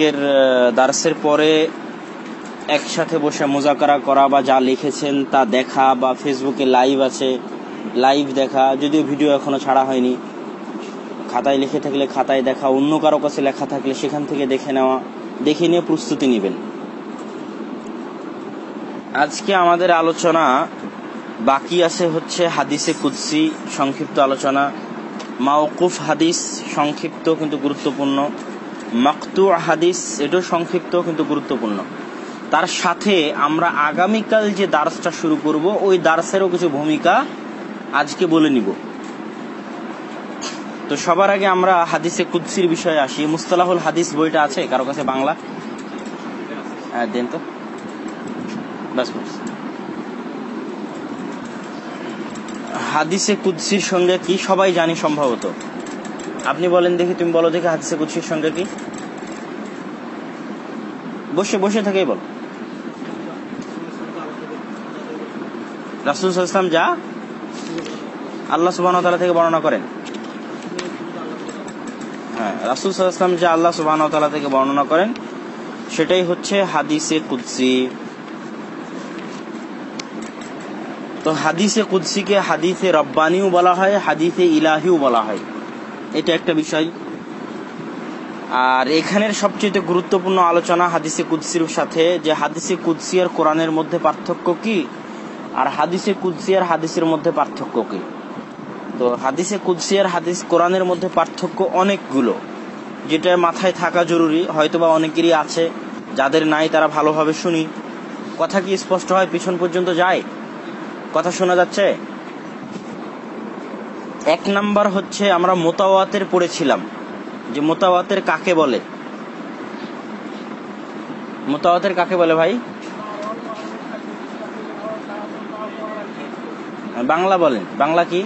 আজকের দার্সের পরে একসাথে বসে মোজাকারা করা বা যা লিখেছেন তা দেখা বা ফেসবুকে লাইভ আছে, লাইভ দেখা, যদিও ভিডিও এখনও ছাড়া হয়নি। খাতায় লিখে থাকলে খাতায় দেখা, অন্য কারও কাছে লেখা থাকলে সেখান থেকে দেখে নেওয়া, দেখে নিয়ে প্রস্তুতি নেবেন। আজকে আমাদের আলোচনা বাকি আছে হচ্ছে হাদিসে কুদ্সি, সংক্ষিপ্ত আলোচনা। মাওকুফ হাদিস সংক্ষিপ্ত কিন্তু গুরুত্বপূর্ণ। মাকতু হাদিস, এটাও সংক্ষিপ্ত কিন্তু গুরুত্বপূর্ণ। তার সাথে আমরা আগামীকাল যে দার্সটা শুরু করব, ওই দার্সেরও কিছু ভূমিকা আজকে বলে নিব। তো সবার আগে আমরা হাদিসে কুদ্সির বিষয়ে আসি। মুস্তালাহুল হাদিস বইটা আছে, কারও কাছে বাংলা? হ্যাঁ দেন তো। ব্যাস হাদিসে কুদ্সির সঙ্গে কি সবাই জানি সম্ভবত? আপনি বলেন দেখি, তুমি বলো দেখি হাদিসে কুদ্সির সঙ্গে কি? বসে বসে থেকেই বল। রাসুল ইসলাম যা আল্লাহ সুবাহ থেকে বর্ণনা করেন। হ্যাঁ রাসুল ইসলাম যা আল্লাহ সুবাহ থেকে বর্ণনা করেন, সেটাই হচ্ছে হাদিসে কুদ্সি। তো হাদিসে কুদ্সিকে হাদিসে রব্বানিও বলা হয়, হাদিসে ইলাহিও বলা হয়। এটা একটা বিষয়। আর এখানের সবচেয়ে গুরুত্বপূর্ণ আলোচনা হাদিসে কুদ্সির সাথে, যে হাদিসে কুদ্সি আর কোরআনের মধ্যে পার্থক্য কি? আর হাদিসে কুদ্সি আর হাদিসের মধ্যে পার্থক্য কি? তো হাদিসে কুদ্সি আর হাদিস কোরআনের মধ্যে পার্থক্য অনেকগুলো, যেটা মাথায় থাকা জরুরি। হয়তোবা অনেকেরই আছে, যাদের নাই তারা ভালোভাবে শুনি। কথা কি স্পষ্ট হয়? পিছন পর্যন্ত যায় কথা শোনা যাচ্ছে? এক নাম্বার হচ্ছে আমরা মোতাওয়াতের পড়েছিলাম। যে মোতাওয়াতের কাকে বলে? মোতাওয়াতের কাকে বলে ভাই? বাংলা বলেন। বাংলা কি?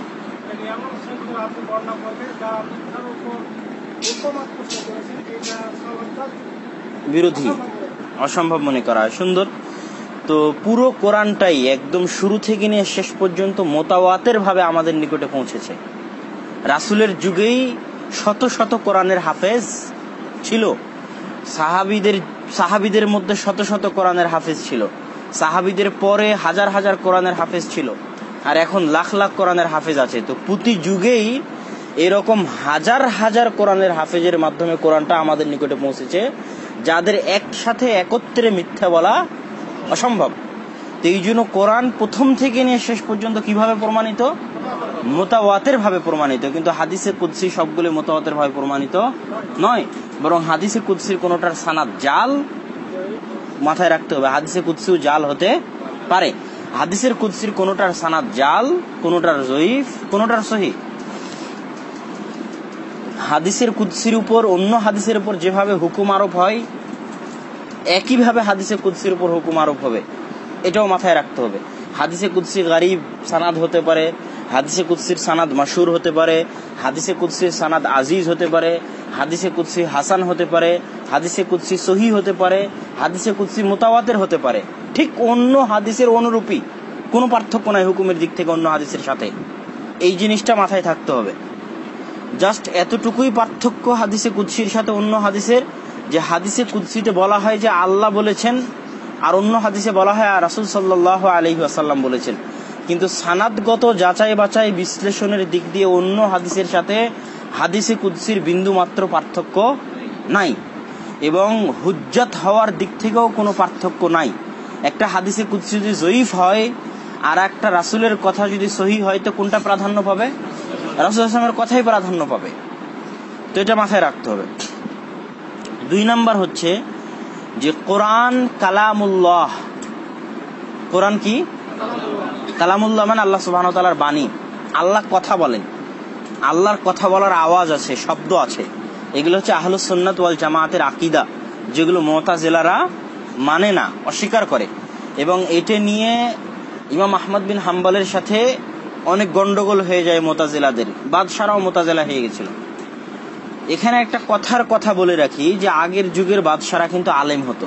বিরোধী। অসম্ভব মনে করা হয়। সুন্দর। তো পুরো কোরআনটাই একদম শুরু থেকে নিয়ে শেষ পর্যন্ত মোতাওয়াতের ভাবে আমাদের নিকটে পৌঁছেছে। রাসুলের যুগেই শত শত কোরআনের হাফেজ ছিল। সাহাবিদের সাহাবিদের মধ্যে শত শত কোরআনের হাফেজ ছিল। সাহাবিদের পরে হাজার হাজার কোরআনের হাফেজ ছিল। আর এখন লাখ লাখ কোরআনের হাফেজ আছে। তো প্রতি যুগেই এরকম হাজার হাজার কোরআনের হাফেজের মাধ্যমে কোরআনটা আমাদের নিকটে পৌঁছেছে, যাদের একসাথে একত্রে মিথ্যা বলা অসম্ভব। তো এই জন্য কোরআন প্রথম থেকে নিয়ে শেষ পর্যন্ত কীভাবে প্রমাণিত? মোতাওয়াতের ভাবে প্রমাণিত, কিন্তু হাদিসে কুদ্সি সবগুলি মোতাওয়াতের ভাবে প্রমাণিত নয়। বরং হাদিসে কুদ্সির কোনোটার সানাদ জাল মাথায় রাখতে হবে। হাদিসে কুদ্সিও জাল হতে পারে। হাদিসের কুদ্সির কোনোটার সানাদ জাল, কোনোটার জয়ীফ, কোনোটার সহি। হাদিসের কুদ্সির উপর, অন্য হাদিসের উপর যেভাবে হুকুম আরোপ হয় একইভাবে হাদিসে কুদ্সির উপর হুকুম আরোপ হবে। এটাও মাথায় রাখতে হবে। হাদিসে কুদ্সি গারিব সানাদ হতে পারে, হাদিসে কুদ্সির সানাদ মাসুর হতে পারে, হাদিসে কুদ্সির সানাদ আজিজ হতে পারে, হাদিসে কুদ্সি হাসান হতে পারে, হাদিসে কুদ্সি সহি হতে পারে, হাদিসে কুদ্সি মোতাওয়াতের হতে পারে। ঠিক অন্য হাদিসের অনুরূপী কোনো পার্থক্য নাই হুকুমের দিক থেকে অন্য হাদিসের সাথে। এই জিনিসটা মাথায় থাকতে হবে। জাস্ট এতটুকুই পার্থক্য হাদিসে কুদ্সির সাথে অন্য হাদিসের যে হাদিসে কুদ্সিতে বলা হয় যে আল্লাহ বলেছেন, আর অন্য হাদিসে বলা হয়, আর রাসুল সাল্লাহ আলহি আসাল্লাম বলেছেন। কিন্তু সানাদগত যাচাই বাছাই বিশ্লেষণের দিক দিয়ে অন্য হাদিসের সাথে হাদিসে কুদ্সির বিন্দু মাত্র পার্থক্য নাই। এবং হুজ্জাত হওয়ার দিক থেকেও কোনো পার্থক্য নাই। একটা হাদিসে কুদ্সি যদি জয়ীফ হয়, আর একটা রাসুলের কথা যদি সহি হয়, তো কোনটা প্রাধান্য পাবে? রাসুল আসলামের কথাই প্রাধান্য পাবে। তো এটা মাথায় রাখতে হবে। দুই নাম্বার হচ্ছে যে কোরআন কালামুল্লাহ। কোরআন কি? কালামুল্লাহ মানে আল্লাহ সুবাহ তালার বাণী। আল্লাহ কথা বলেন। আল্লাহর কথা বলার আওয়াজ আছে, শব্দ আছে। এগুলো হচ্ছে আহলু সন্ন্যত ওয়াল জামায়াতের আকিদা, যেগুলো মমতা জেলারা মানে না, অস্বীকার করে। এবং এটা নিয়ে ইমাম আহমদ বিন হাম্বালের সাথে অনেক গন্ডগোল হয়ে যায় মোতাজেলাদের। বাদশারাও মোতাজেলা হয়ে গেছিল। এখানে একটা কথার কথা বলে রাখি যে আগের যুগের বাদশারা কিন্তু আলেম হতো।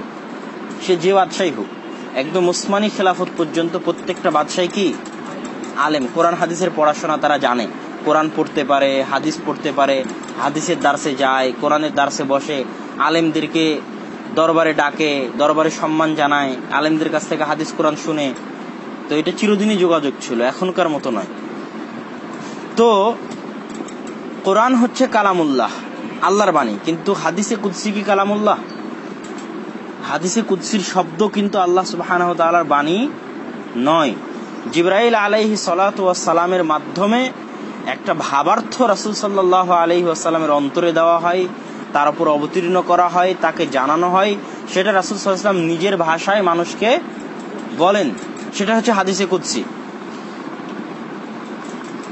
সে যে বাদশাই হোক, একদম উসমানী খেলাফত পর্যন্ত প্রত্যেকটা বাদশাই কি? আলেম। কোরআন, হাদিসের পড়াশোনা তারা জানে। কোরআন পড়তে পারে, হাদিস পড়তে পারে, হাদিসের দার্সে যায়, কোরআনের দার্সে বসে, আলেমদেরকে দরবারে ডাকে, দরবারে সম্মান জানায়, আলেমদের কাছ থেকে হাদিস, কোরআন শুনে। তো এটা চিরদিনই যোগাযোগ ছিল, এখনকার মতো নয়। তো কোরআন হচ্ছে কালামুল্লাহ। আল্লাহর বাণী, কিন্তু হাদিসে কুদ্সি কি কালামুল্লাহ? হাদিসে কুদ্সির শব্দ কিন্তু আল্লাহ সুবাহ বাণী নয়। জিব্রাইল আলাইহি সালামের মাধ্যমে একটা ভাবার্থ রাসুল সাল্লাহ আলহি আসাল্লামের অন্তরে দেওয়া হয়, তার উপর অবতীর্ণ করা হয়, তাকে জানানো হয়। সেটা রাসুল সাল্লাম নিজের ভাষায় মানুষকে বলেন। সেটা হচ্ছে হাদিসে কুদ্সি।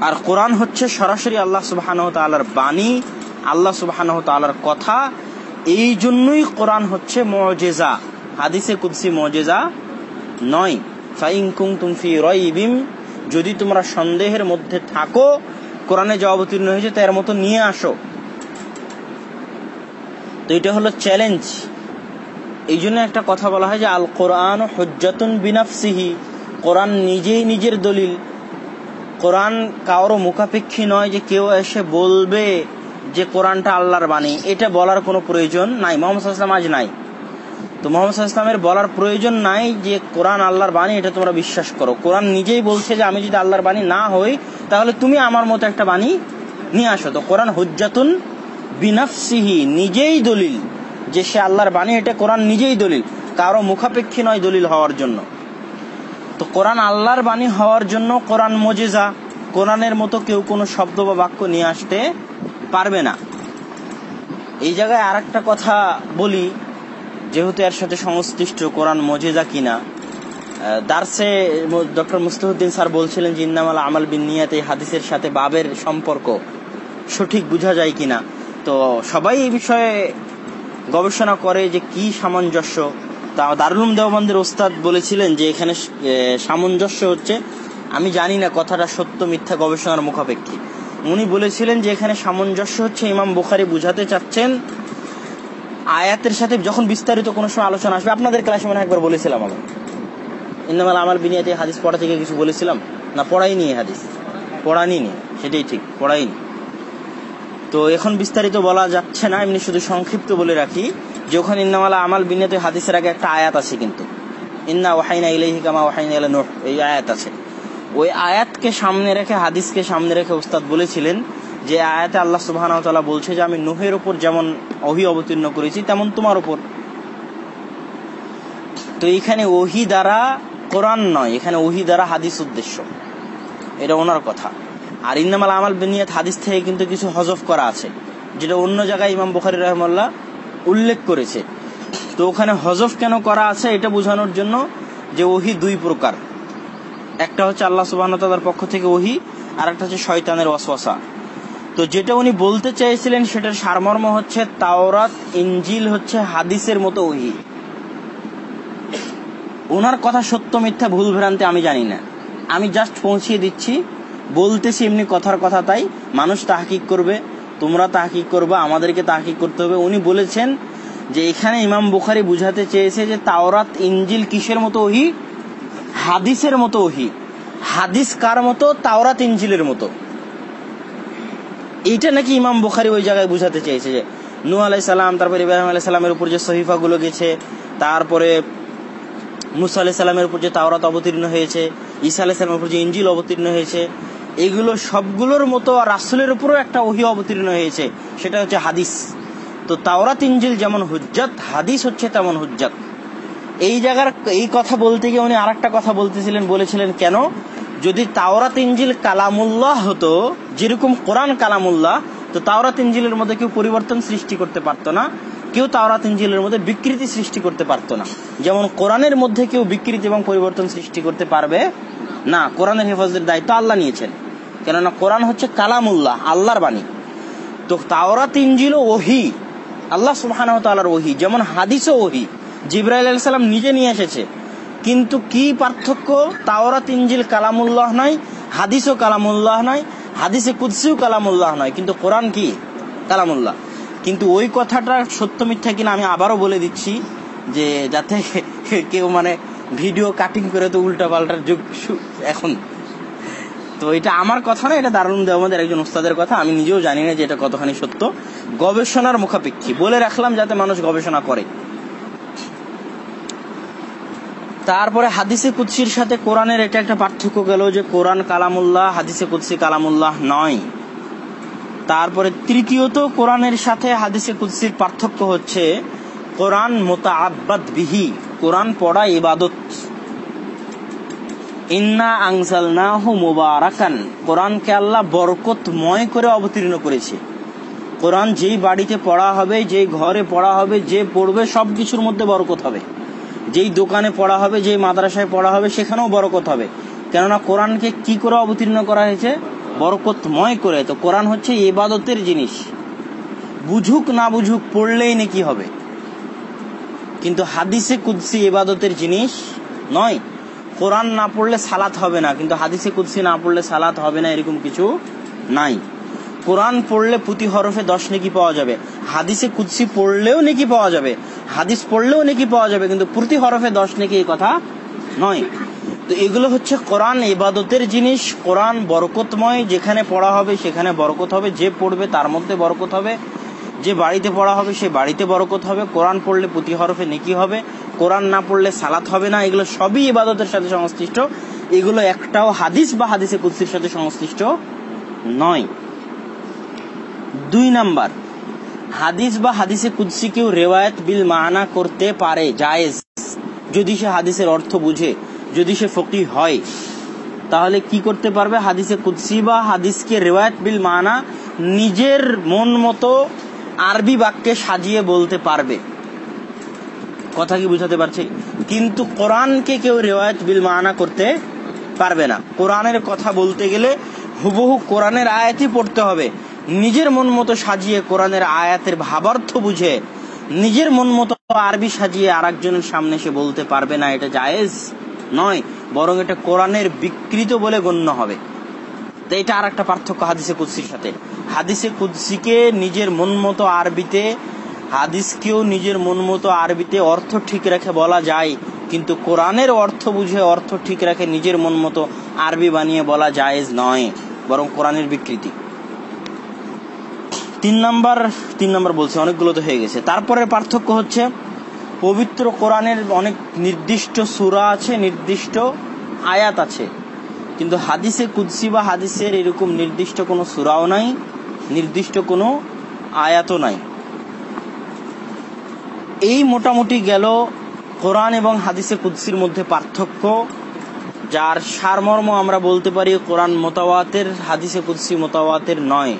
আর কোরআন হচ্ছে সরাসরি আল্লাহ সুবাহান তালার বাণী আল্লাহ সুবাহান তালার কথা। এই জন্যই কোরআন হচ্ছে মজেজা। হাদিসে কুদ্সি মজেজা নয়। ফাইং কুং তুমফি রইবিম। যদি তোমরা সন্দেহের মধ্যে থাকো, কোরআনে যা অবতীর্ণ হয়েছে তার মতো নিয়ে আসো। তো এটা হলো চ্যালেঞ্জ এই জন্য একটা কথা বলা হয় যে আল কোরআন হজ্জাতুন বিনাফসিহি। কোরআন নিজেই নিজের দলিল। কোরআন কারও মুখাপেক্ষী নয় যে কেউ এসে বলবে। যে কোরআনটা আল্লাহর বাণী, এটা বলার কোনো প্রয়োজন নাই। মোহাম্মদ আজ নাই। তো মোহাম্মদ বলার প্রয়োজন নাই যে কোরআন আল্লাহর বাণী, এটা তোমরা বিশ্বাস করো। কোরআন নিজেই বলছে যে আমি যদি আল্লাহর বাণী না হই, তাহলে তুমি আমার মতো একটা বাণী নিয়ে আসো। তো কোরআন হুজ্জাতুন বিনাফসিহি, নিজেই দলিল যে সে আল্লাহর বাণী, এটা কোরআন নিজেই দলিল, কারও মুখাপেক্ষী নয় দলিল হওয়ার জন্য। তো কোরআন আল্লাহর বাণী হওয়ার জন্য কোরআন মজেজা, কোরআনের মতো কেউ কোনো শব্দ বা বাক্য নিয়ে আসতে পারবে না। এই জায়গায় আর একটা কথা বলি, যেহেতু এর সাথে সংশ্লিষ্ট কোরআন মজেজা কিনা দার্সে ডক্টর মুস্তহুদ্দিন স্যার বলছিলেন যে ইন্নামাল আমাল বিন নিয়াত হাদিসের সাথে বাবের সম্পর্ক। সঠিক বোঝা যায় কিনা? তো সবাই এই বিষয়ে গবেষণা করে যে কি সামঞ্জস্য। তা দারুলুম দেওবন্দের ওস্তাদ বলেছিলেন যে এখানে সামঞ্জস্য হচ্ছে, আমি জানি না কথাটা সত্য মিথ্যা গবেষণার মুখাপেক্ষী। উনি বলেছিলেন যে এখানে সামঞ্জস্য হচ্ছে, ইমাম বুখারি বুঝাতে চাচ্ছেন। আয়াতের সাথে যখন বিস্তারিত কোনো সময় আলোচনা আসবে, আপনাদের ক্লাসে মনে একবার বলেছিলাম আমি। ইন্দামাল আমার বিনিয়াতে হাদিস পড়া থেকে কিছু বলেছিলাম? না পড়াই পড়াইনি হাদিস। পড়ানি নি, সেটাই ঠিক, পড়াইনি। তো এখন বিস্তারিত বলা যাচ্ছে না, এমনি শুধু সংক্ষিপ্ত বলে রাখি যে ওখানে ইন্নামালা আমাল বিনিয়াতে, হাদিসের আগে একটা আয়াত আছে কিন্তু। ইন্না ওয়াহাইনা ইলাইহি কামা ওয়াহাইনা ইলা নূহ, এই আয়াত আছে। ওই আয়াতকে সামনে রেখে, হাদিসকে সামনে রেখে উস্তাদ বলেছিলেন যে আয়াতে আল্লাহ সুবাহ বলছে যে, আমি নুহের উপর যেমন অহি অবতীর্ণ করেছি, তেমন তোমার উপর। তো এখানে ওহি দ্বারা কোরআন নয়, এখানে ওহি দ্বারা হাদিস উদ্দেশ্য। এটা ওনার কথা। আর ইন্নামাল আমাল বেনিয়াত, হাদিস থেকে কিন্তু কিছু হজফ করা আছে, যেটা অন্য জায়গায় ইমাম বুখারি রহমাল্লাহ উল্লেখ করেছে। তো ওখানে হজফ কেন করা আছে, এটা বোঝানোর জন্য যে ওহি দুই প্রকার। একটা হচ্ছে আল্লাহ সুবাহ পক্ষ থেকে ওহি আর একটা হচ্ছে শয়তানের ওয়াসওয়াসা। তো যেটা উনি বলতে চাইছিলেন সেটার সারমর্ম হচ্ছে তাওরাত ইঞ্জিল হচ্ছে হাদিসের মতো ওহি। ওনার কথা সত্য, মিথ্যা, ভুল, ভ্রান্তি আমি জানি না। আমি জাস্ট পৌঁছিয়ে দিচ্ছি, বলতেছি এমনি কথার কথা তাই। মানুষ তাহকিক করবে, তোমরা তাহকিক করবে, আমাদেরকে তাহকিক করতে হবে। উনি বলেছেন যে এখানে ইমাম বুখারি বুঝাতে চেয়েছে যে তাওরাত ইঞ্জিল কিসের মতো ওহি? হাদিসের মতো ওহি। হাদিস কার মতো? তাওরাত ইঞ্জিলের মতো। এইটা নাকি ইমাম বুখারি ওই জায়গায় বুঝাতে চেয়েছে যে নু আলাই সালাম, তারপরে ইব্রাহিম আলাই সালামের উপর যে সহিফাগুলো গেছে, তারপরে মুসা আলাই সালামের উপর যে তাওরাত অবতীর্ণ হয়েছে, ঈসা আলাই সালামের উপর যে ইঞ্জিল অবতীর্ণ হয়েছে, এগুলো সবগুলোর মতো আর রাসুলের উপরও একটা ওহি অবতীর্ণ হয়েছে। সেটা হচ্ছে হাদিস। তো তাওরাত ইঞ্জিল যেমন হুজ্জাত, হাদিস হচ্ছে তেমন হুজ্জাত। এই জায়গার এই কথা বলতে গিয়ে উনি আর কথা বলতেছিলেন, বলেছিলেন, কেন? যদি তাওরাত ইঞ্জিল কালামুল্লাহ হতো, যেরকম কোরআন কালামুল্লাহ, তো তাওরাত ইঞ্জিলের মধ্যে কেউ পরিবর্তন সৃষ্টি করতে পারতো না, কেউ তাওরাত ইঞ্জিলের মধ্যে বিকৃতি সৃষ্টি করতে পারতো না। যেমন কোরআনের মধ্যে কেউ বিকৃতি এবং পরিবর্তন সৃষ্টি করতে পারবে না, কোরআনের হেফাজতের দায়িত্ব আল্লাহ নিয়েছেন। কেননা কোরআন হচ্ছে কালামুল্লাহ, আল্লাহর বাণী। তো তাওরাত ইঞ্জিল ওহি, আল্লাহ তালার ওহি, যেমন হাদিসও ওহি জিব্রাইল সাল্লাম নিজে নিয়ে এসেছে। কিন্তু কি পার্থক্য? তাওরাত ইঞ্জিল কালামুল্লাহ নয় হাদিসও কালামুল্লাহ নয় হাদিসে কুদ্সিও কালামুল্লাহ নয় কিন্তু কোরআন কি? কালামুল্লাহ। কিন্তু ওই কথাটা সত্য মিথ্যা কিনা আমি আবারও বলে দিচ্ছি যে যাতে কেউ মানে ভিডিও কাটিং করে তো উল্টা পাল্টার যুগ এখন। তো এটা আমার কথা না, এটা দারুণ দেওয়াদের একজন উস্তাদের কথা, আমি নিজেও জানি না যে এটা কতখানি সত্য। গবেষণার মুখাপেক্ষী। বলে রাখলাম যাতে মানুষ গবেষণা করে। তারপরে হাদিসে কুৎসির সাথে কোরআনের এটা একটা পার্থক্য গেল যে কোরআন কালামুল্লাহ, হাদিসে কুৎসি কালামুল্লাহ নয়। তারপরে তৃতীয়ত কোরআনের সাথে হাদিসে কুৎসির পার্থক্য হচ্ছে কোরআন মোতাআব্বাদ বিহি, কোরআন পড়া ইবাদত। ইন্না আল্লাহ বরকতময় করে অবতীর্ণ করেছে। কোরআন যেই বাড়িতে পড়া হবে, যেই ঘরে পড়া হবে, যে পড়বে সব কিছুর মধ্যে বরকত হবে। যেই দোকানে পড়া হবে, যেই মাদ্রাসায় পড়া হবে, সেখানেও বরকত হবে। কেননা কোরআনকে কি করে অবতীর্ণ করা হয়েছে? বরকতময় করে। তো কোরআন হচ্ছে ইবাদতের জিনিস। বুঝুক না বুঝুক, পড়লেই নাকি হবে। কিন্তু হাদিসে কুদ্সি ইবাদতের জিনিস নয়। কোরআন না পড়লে সালাত হবে না, কিন্তু হাদিসে কুদ্সি না পড়লে সালাত হবে না, এরকম কিছু নাই। কোরআন পড়লে প্রতি হরফে দশ নেকি পাওয়া যাবে। হাদিসে কুদ্সি পড়লেও নেকি পাওয়া যাবে। হাদিস পড়লেও নাকি পাওয়া যাবে, কিন্তু প্রতি হরফে দশ নাকি এই কথা নয়। তো এগুলো হচ্ছে কোরআন ইবাদতের জিনিস, কোরআন বরকতময়, যেখানে পড়া হবে সেখানে বরকত হবে, যে পড়বে তার মধ্যে বরকত হবে, যে বাড়িতে পড়া হবে সে বাড়িতে বরকত হবে, কোরআন পড়লে প্রতি হরফে নেকি হবে, কোরআন না পড়লে সালাত হবে না, এগুলো সবই ইবাদতের সাথে সংশ্লিষ্ট, এগুলো একটাও হাদিস বা হাদিসে কুদ্সির সাথে সংশ্লিষ্ট নয়। দুই নাম্বার হাদিস বা হাদিসে কুদ্সি কেউ রেওয়ায়ত বিল মানা করতে পারে, জায়েজ। যদি সে হাদিসের অর্থ বুঝে, যদি সে ফকি হয়, তাহলে কি করতে পারবে? হাদিসে কুদ্সি বা হাদিসকে রেওয়ায়ত বিল মানা নিজের মন মতো আরবি বাক্যে সাজিয়ে বলতে পারবে। কথা কি বুঝাতে পারছি? কিন্তু কোরআনকে কেউ রেওয়ায়ত বিল মানা করতে পারবে না। কোরআনের কথা বলতে গেলে হুবহু কোরআনের আয়াতই পড়তে হবে। নিজের মন মতো সাজিয়ে কোরআনের আয়াতের ভাবার্থ বুঝে, নিজের মন মতো আরবি সাজিয়ে আর একজনের সামনে সে বলতে পারবে না, এটা জায়েজ নয়, বরং এটা কোরআনের বিকৃত বলে গণ্য হবে। তো এটা আর একটা পার্থক্য হাদিসে কুদ্সির সাথে। হাদিসে কুদ্সিকে নিজের মন মতো আরবিতে, হাদিসকেও নিজের মন মতো আরবিতে অর্থ ঠিক রেখে বলা যায়, কিন্তু কোরআনের অর্থ বুঝে, অর্থ ঠিক রেখে নিজের মন মতো আরবি বানিয়ে বলা জায়েজ নয়, বরং কোরআনের বিকৃতি। তিন নাম্বার তিন নাম্বার বলছে, অনেকগুলো তো হয়ে গেছে। তারপরে পার্থক্য হচ্ছে, পবিত্র কোরআনের অনেক নির্দিষ্ট সুরা আছে, নির্দিষ্ট আয়াত আছে। কিন্তু হাদিসে কুদ্সি বা হাদিসের এরকম নির্দিষ্ট কোনো সুরাও নাই, নির্দিষ্ট কোনো আয়াতও নাই। এই মোটামুটি গেল কোরআন এবং হাদিসে কুদ্সির মধ্যে পার্থক্য, যার সারমর্ম আমরা বলতে পারি কোরআন মোতাওয়াতের, হাদিসে কুদ্সি মোতাওয়াতের নয়।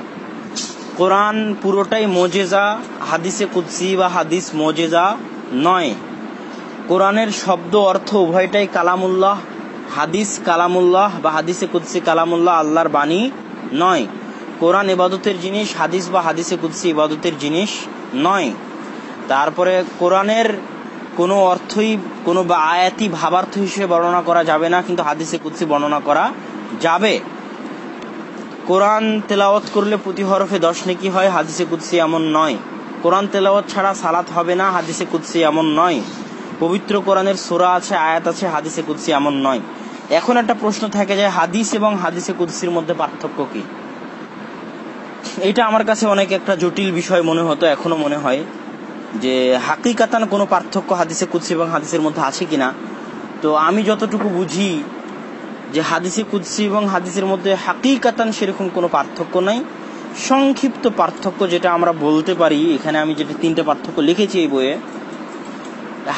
কোরআন পুরোটাই মোজেজা, হাদিসে কুদ্সি বা হাদিস মোজেজা নয়। কোরআনের শব্দ অর্থ উভয়টাই কালামুল্লাহ, হাদিস কালামুল্লাহ বা হাদিসে কুদ্সি কালামুল্লাহ আল্লাহর বাণী নয়। কোরআন ইবাদতের জিনিস, হাদিস বা হাদিসে কুদ্সি ইবাদতের জিনিস নয়। তারপরে কোরআনের কোনো অর্থই, কোনো বা আয়াতি, ভাবার্থ হিসেবে বর্ণনা করা যাবে না, কিন্তু হাদিসে কুদ্সি বর্ণনা করা যাবে। কোরআন তেলাওয়াত করলে প্রতি হরফে দশ নেকি হয়, হাদিসে কুদ্সি এমন নয়। কোরআন তেলাওয়াত ছাড়া সালাত হবে না, হাদিসে কুদ্সি এমন নয়। পবিত্র কোরআনের সোরা আছে, আয়াত আছে, হাদিসে কুদ্সি এমন নয়। এখন একটা প্রশ্ন থাকে যে, হাদিস এবং হাদিসে কুদ্সির মধ্যে পার্থক্য কি? এটা আমার কাছে অনেক একটা জটিল বিষয় মনে হতো, এখনও মনে হয়, যে হাকিকাতান কোনো পার্থক্য হাদিসে কুদ্সি এবং হাদিসের মধ্যে আছে কিনা। তো আমি যতটুকু বুঝি যে হাদিসে কুদ্সি এবং হাদিসের মধ্যে হাকিকাতান সেরকম কোনো পার্থক্য নাই। সংক্ষিপ্ত পার্থক্য যেটা আমরা বলতে পারি, এখানে আমি যেটা তিনটে পার্থক্য লিখেছি এই বইয়ে,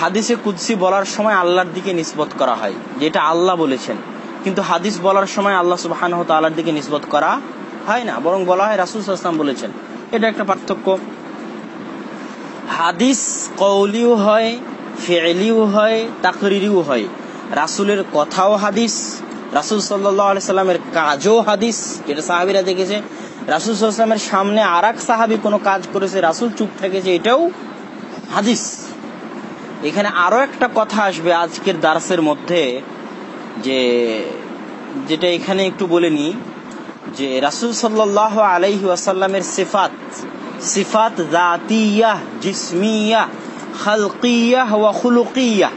হাদিসে কুদ্সি বলার সময় আল্লাহর দিকে নিসবত করা হয়, যেটা আল্লাহ বলেছেন। কিন্তু হাদিস বলার সময় আল্লাহ সুবাহান আল্লাহর দিকে নিসবত করা হয় না, বরং বলা হয় রাসুল আসলাম বলেছেন। এটা একটা পার্থক্য। হাদিস কৌলিও হয় ফেলিও হয়, তাকরিরিও হয়। রাসুলের কথাও হাদিস রাসুল সাল্লাহ সাল্লামের কাজও হাদিস, যেটা সাহাবিরা দেখেছে। রাসুল সাল্লামের সামনে আর এক সাহাবি কোনো কাজ করেছে, রাসুল চুপ থেকেছে, এটাও হাদিস। এখানে আরও একটা কথা আসবে আজকের দার্সের মধ্যে, যে যেটা এখানে একটু বলে নি যে রাসুল সাল্লাহ আলাইহি ওয়াসাল্লামের সিফাত সিফাত জাতিয়া, জিসমিয়া, খালকিয়া ওয়া খুলুকিয়া।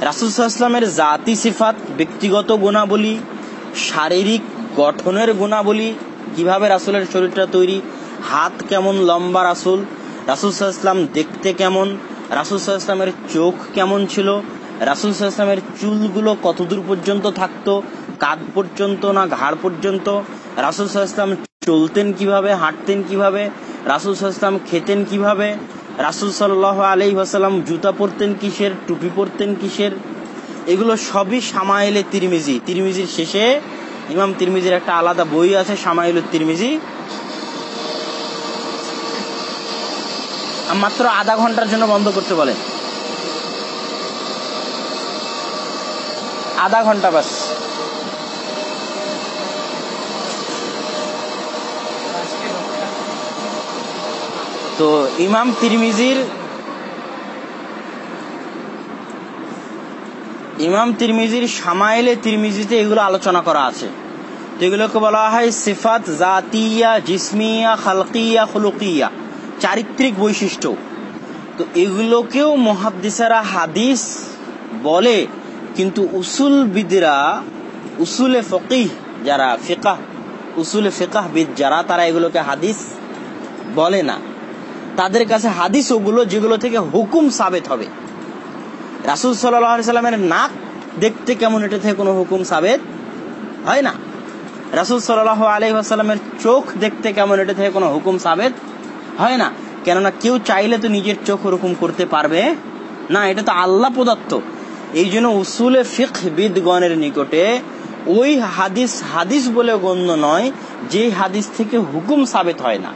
রাসুল সাল্লামের জাতি সিফাত, ব্যক্তিগত গুণাবলী, শারীরিক গঠনের গুণাবলী, কীভাবে রাসুলের শরীরটা তৈরি, হাত কেমন লম্বা রাসুল রাসুল সাল্লাম দেখতে কেমন, রাসুল সাল্লামের চোখ কেমন ছিল, রাসুল ইসলামের চুলগুলো কতদূর পর্যন্ত থাকতো, কাঁধ পর্যন্ত না ঘাড় পর্যন্ত, রাসুল ইসলাম চলতেন কীভাবে, হাঁটতেন কীভাবে, রাসুল ইসলাম খেতেন কীভাবে রাসুল সাল্লাহ আলি আসাল্লাম জুতা পরতেন কিসের, টুপি পরতেন কিসের? এগুলো সবই সামাইলে তিরমিজি। তিরমিজির শেষে ইমাম তিরমিজির একটা আলাদা বই আছে সামাইল তিরমিজি। মাত্র আধা ঘণ্টার জন্য বন্ধ করতে বলে। আধা ঘণ্টা বাস। তো ইমাম তিরমিজির ইমাম তিরমিজির সামাইলে তিরমিজিতে এগুলো আলোচনা করা আছে। তো এগুলোকে বলা হয় সিফাত জাতিয়া, জিসমিয়া, খালকিয়া, খুলুকিয়া, চারিত্রিক বৈশিষ্ট্য। তো এগুলোকেও মহাদ্দিসারা হাদিস বলে, কিন্তু উসুল বিদরা উসুলে ফকিহ যারা ফিকাহ, উসুলে ফিকাহ বিদ যারা, তারা এগুলোকে হাদিস বলে না। তাদের কাছে হাদিস ওগুলো যেগুলো থেকে হুকুম সাবেত হবে। রাসুল সাল্লামের নাক দেখতে কেমন, এটা থেকে কোনো হুকুম সাবেত হয় না। রাসুল সাল্লাহ আলহিহাস্লামের চোখ দেখতে কেমন, এটা থেকে কোনো হুকুম সাবেত হয় না। কেননা কেউ চাইলে তো নিজের চোখ ওরকম করতে পারবে না, এটা তো আল্লাহ পদার্থ এই জন্য উসুলে ফিক বিদগণের নিকটে ওই হাদিস হাদিস বলে গণ্য নয় যে হাদিস থেকে হুকুম সাবেত হয় না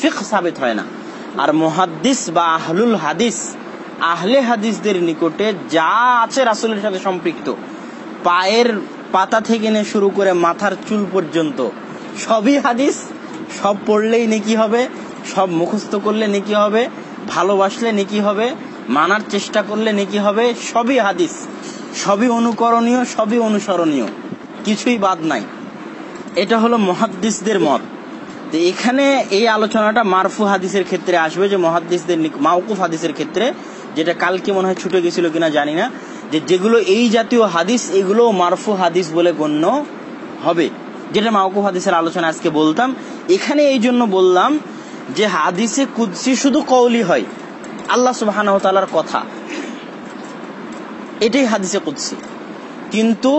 ফিক সাবেত হয় না। আর মহাদ্দিস বা আহলুল হাদিস, আহলে হাদিসদের নিকটে যা আছে রাসুলের সাথে সম্পৃক্ত, পায়ের পাতা থেকে নিয়ে শুরু করে মাথার চুল পর্যন্ত, সবই হাদিস, সব পড়লেই নেকি হবে, সব মুখস্থ করলে নেকি হবে, ভালোবাসলে নেকি হবে, মানার চেষ্টা করলে নেকি হবে, সবই হাদিস, সবই অনুকরণীয়, সবই অনুসরণীয়, কিছুই বাদ নাই। এটা হলো মহাদ্দিসদের মত। তো এখানে এই আলোচনাটা মারফু হাদিসের ক্ষেত্রে আসবে, যে মহাদ্দিসদের মাউকুফ হাদিসের ক্ষেত্রে, যেটা কালকে মনে হয় ছুটে গেছিল কিনা জানি না, যে যেগুলো এই জাতীয় হাদিস এগুলো মারফু হাদিস বলে গণ্য হবে, যেটা মাউকুফ হাদিসের আলোচনা আজকে বলতাম। এখানে এই জন্য বললাম যে হাদিসে কুদ্সি শুধু কৌলি হয়, আল্লাহ সুবাহ কথা। এটাই হাদিসে কুদ্সি। কিন্তু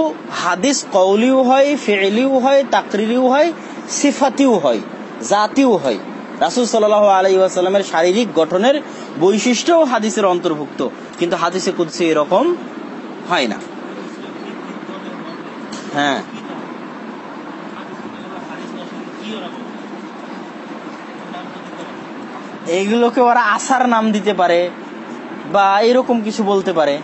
হাদিস কৌলিও হয় ফেলিও হয়, তাকরিরিও হয়, সিফাতিও হয়। জাতিও হয়। রাসুল সাল্লাহ আলাইসাল্লামের শারীরিক গঠনের বৈশিষ্ট্যও হাদিসের অন্তর্ভুক্ত। কিন্তু হাদিসে কুদ্সি এরকম হয় না। হ্যাঁ। এইগুলোকে ওরা আসার নাম দিতে পারে বা এরকম কিছু বলতে পারে।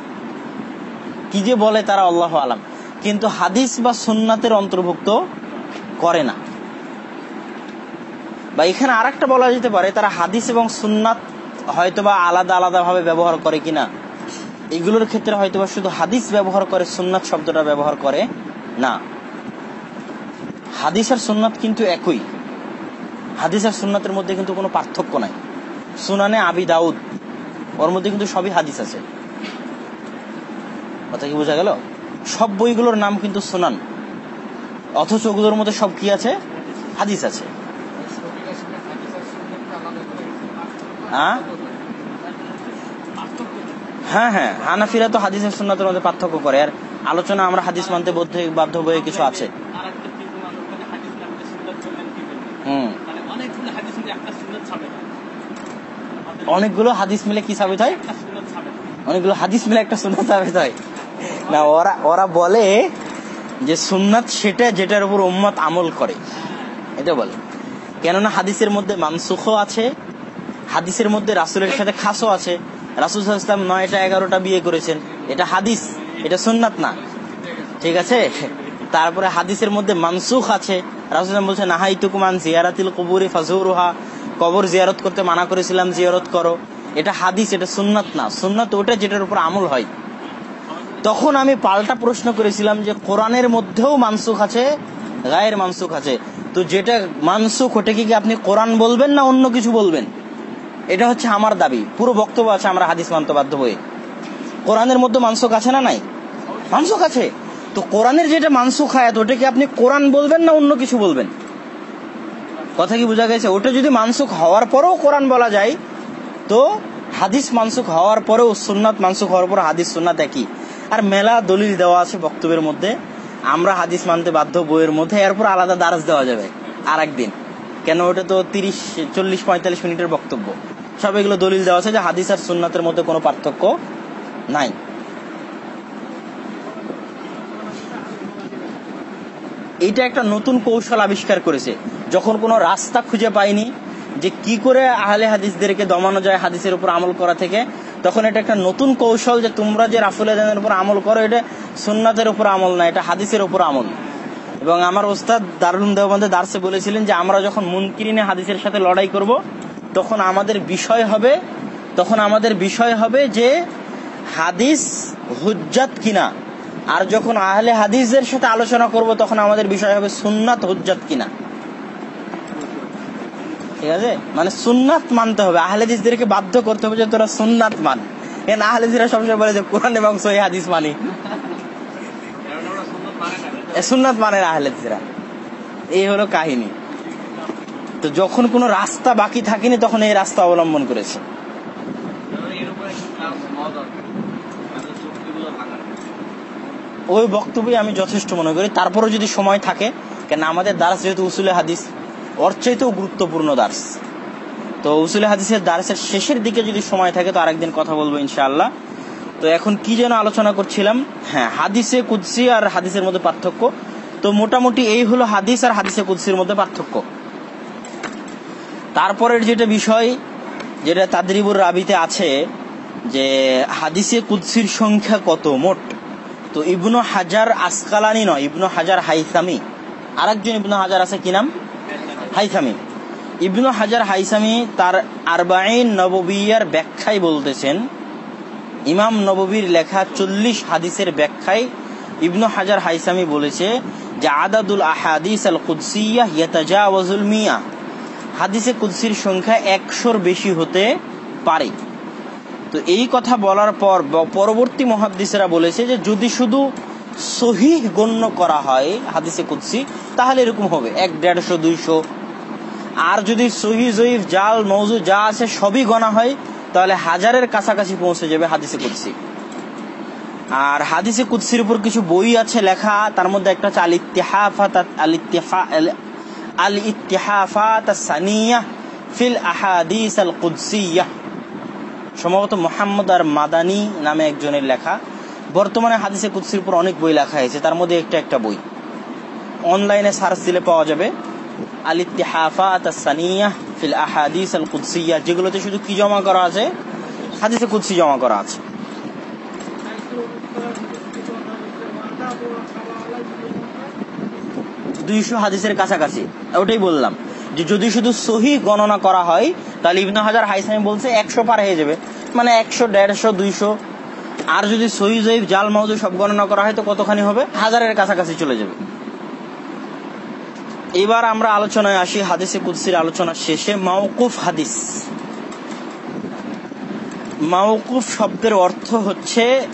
কি যে বলে তারা আল্লাহ আলাম। কিন্তু হাদিস বা সুন্নাতের অন্তর্ভুক্ত করে না। বা এখানে আর বলা যেতে পারে, তারা হাদিস এবং সুন্নাত হয়তোবা আলাদা আলাদা ভাবে ব্যবহার করে কিনা। এগুলোর ক্ষেত্রে হয়তোবা শুধু হাদিস ব্যবহার করে, সুন্নাত শব্দটা ব্যবহার করে না। হাদিস আর সুন্নাত কিন্তু একই। হাদিস আর সুন্নাতের মধ্যে কিন্তু কোনো পার্থক্য নাই। সুনানে আবি দাউদ, ওর মধ্যে কিন্তু সবই হাদিস আছে। কথা কি বোঝা গেল? সব বইগুলোর নাম কিন্তু সুনান, অথচ ওগুলোর মধ্যে সব কি আছে? হাদিস আছে। হ্যাঁ? হ্যাঁ হানাফিরা তো হাদিসের সুন্নাতের মধ্যে পার্থক্য করে। আর আলোচনা আমরা হাদিস মানতে বাধ্য হয়ে কিছু আছে। হুম। অনেকগুলো হাদিস মিলে কি সাবিত হয়? অনেকগুলো হাদিস মিলে একটা সুন্নাত সাবিত হয়। না, ওরা ওরা বলে যে সুন্নাত সেটা যেটার উপর উম্মত আমল করে। এটা বলে। কেননা হাদিসের মধ্যে মানসুখও আছে হাদিসের মধ্যে রাসুলের সাথে খাসও আছে। রাসুল ইসলাম নয়টা এগারোটা বিয়ে করেছেন। এটা হাদিস, এটা সুন্নাত না। ঠিক আছে? তারপরে হাদিসের মধ্যে মানসুখ আছে। রাসুল বলছে নাহাই তুকুমান জিয়ারাতিল কবুরি ফাজুরুহা কবর জিয়ারত করতে মানা করেছিলাম, জিয়ারত করো। এটা হাদিস, এটা সুন্নাত না। সুন্নাত ওটা যেটার উপর আমল হয়। তখন আমি পাল্টা প্রশ্ন করেছিলাম যে, কোরআনের মধ্যেও মানসুখ আছে, গায়ের মানসুখ আছে। তো যেটা মানসুখ ওটা কি আপনি কোরআন বলবেন না অন্য কিছু বলবেন? এটা হচ্ছে আমার দাবি। পুরো বক্তব্য আছে আমরা হাদিস মানতে বাধ্য হয়ে। কোরআনের মধ্যে মানসুখ আছে না নাই? মানসুখ আছে। তো কোরআনের যেটা আয়াত, ওটা কি আপনি কোরআন বলবেন না অন্য কিছু বলবেন? কথা কি বোঝা গেছে? ওটা যদি মানসুখ হওয়ার পরেও কোরআন বলা যায়, তো হাদিস মানসুখ হওয়ার পরেও, সুন্নাত মানসুখ হওয়ার পর হাদিস সুন্নাত একই। আর মেলা দলিল দেওয়া আছে বক্তব্যের মধ্যে। আমরা হাদিস মানতে বাধ্য বইয়ের মধ্যে, এরপর আলাদা দারাজ দেওয়া যাবে। আর একদিন। কেন ওটা তো তিরিশ, চল্লিশ, পঁয়তাল্লিশ মিনিটের বক্তব্য। সব এগুলো দলিল দেওয়া আছে যে হাদিস আর সুন্নাতের মধ্যে কোনো পার্থক্য নাই। এটা একটা নতুন কৌশল আবিষ্কার করেছে। যখন কোনো রাস্তা খুঁজে পায়নি যে কি করে আহলে হাদিসদেরকে দমানো যায় হাদিসের উপর আমল করা থেকে, তখন এটা একটা নতুন কৌশল যে তোমরা যে রাফুল উপর আমল করো, এটা সুন্নাতের উপর আমল না, এটা হাদিসের উপর আমল। এবং আমার ওস্তাদ দারুল দেওবন্দে দার্সে বলেছিলেন যে, আমরা যখন মুনকিরিনে হাদিসের সাথে লড়াই করব, তখন আমাদের বিষয় হবে, তখন আমাদের বিষয় হবে যে, হাদিস হুজ্জাত কিনা। আর যখন আহলে হাদিসের সাথে আলোচনা করব, তখন আমাদের বিষয় হবে সুন্নাত হুজ্জাত কিনা। ঠিক আছে? মানে সুন্নাত মানতে হবে। আহলেদিসদেরকে বাধ্য করতে হবে যে, তোরা সুন্নাত মান। এ না আহলে সবসময় বলে যে, কোরআন এবং সহি হাদিস মানি। সুন্নাত মানে না আহলে এই হলো কাহিনী। তো যখন কোনো রাস্তা বাকি থাকেনি, তখন এই রাস্তা অবলম্বন করেছে। ওই বক্তব্যই আমি যথেষ্ট মনে করি। তারপরও যদি সময় থাকে কেন আমাদের দার্স যেহেতু উসুলে হাদিস, ওর চাইতেও গুরুত্বপূর্ণ দার্স। তো উসুলে হাদিসের দার্সের শেষের দিকে যদি সময় থাকে, তো আরেকদিন কথা বলব ইনশাআল্লাহ। তো এখন কি যেন আলোচনা করছিলাম? হ্যাঁ হাদিসে কুদ্সি আর হাদিসের মধ্যে পার্থক্য। তো মোটামুটি এই হলো হাদিস আর হাদিসে কুদ্সির মধ্যে পার্থক্য। তারপরের যেটা বিষয়, যেটা তাদরিবুর রাবিতে আছে, যে হাদিসে কুদ্সির সংখ্যা কত মোট? তো ইবনু হাজার আসকালানি নয়, ইবনু হাজার হাইসামি। আরেকজন ইবনু হাজার আছে কি নাম? হাইসামি। ইবনু হাজার হাইসামি তার আরবাইন নববিয়ার ব্যাখ্যায় বলতেছেন ইমাম নববীর লেখা চল্লিশ হাদিসের ব্যাখ্যায় ইবনু হাজার হাইসামি বলেছে যে আদাদুল আহাদিস আল কুদ্সিয়া ইয়াতাজাওয়াজুল মিয়া। হাদিসে কুদ্সির সংখ্যা একশোর বেশি হতে পারে। তো এই কথা বলার পর পরবর্তী মহাদিসেরা বলেছে যে যদি শুধু সহি গণ্য করা হয় হাদিসে কুদ্সি, তাহলে এরকম হবে, এক দেড়শো, দুইশো। আর যদি সহি জয়ীফ জাল মৌজু যা আছে সবই গণা হয় তাহলে হাজারের কাছাকাছি পৌঁছে যাবে হাদিসে কুদ্সি। আর হাদিসে কুদ্সির উপর কিছু বই আছে লেখা, তার মধ্যে একটা হচ্ছে আল ইতিহাফাত আল ইতিহা আল ইতিহাফাত সানিয়া ফিল আহাদিস আল কুদ্সিয়া সম্ভবত মোহাম্মদ আর মাদানি নামে একজনের লেখা। বর্তমানে হাদিসে কুদ্সির উপর অনেক বই লেখা হয়েছে, তার মধ্যে একটা একটা বই। অনলাইনে সার্চ দিলে পাওয়া যাবে। আল ইতিহাফাত সানিয়া ফিল আহাদিস আল কুদ্সিয়া যেগুলোতে শুধু কি জমা করা আছে? হাদিসে কুদ্সি জমা করা আছে। দুইশো হাদিসের কাছাকাছি। ওটাই বললাম যে যদি শুধু সহি গণনা করা হয়, তাহলে ইবনু হাজার হাইসামি বলছে একশো পার হয়ে যাবে। মানে একশো, দেড়শো, দুইশো। আর যদি সহি, জয়ীফ, জাল মাউজু সব গণনা করা হয়, তো কতখানি হবে? হাজারের কাছাকাছি চলে যাবে। এবার আমরা আলোচনায় আসি, হাদিসে কুদ্সির আলোচনা শেষে। মাওকুফ হাদিস। মাওকুফ শব্দের অর্থ হচ্ছে,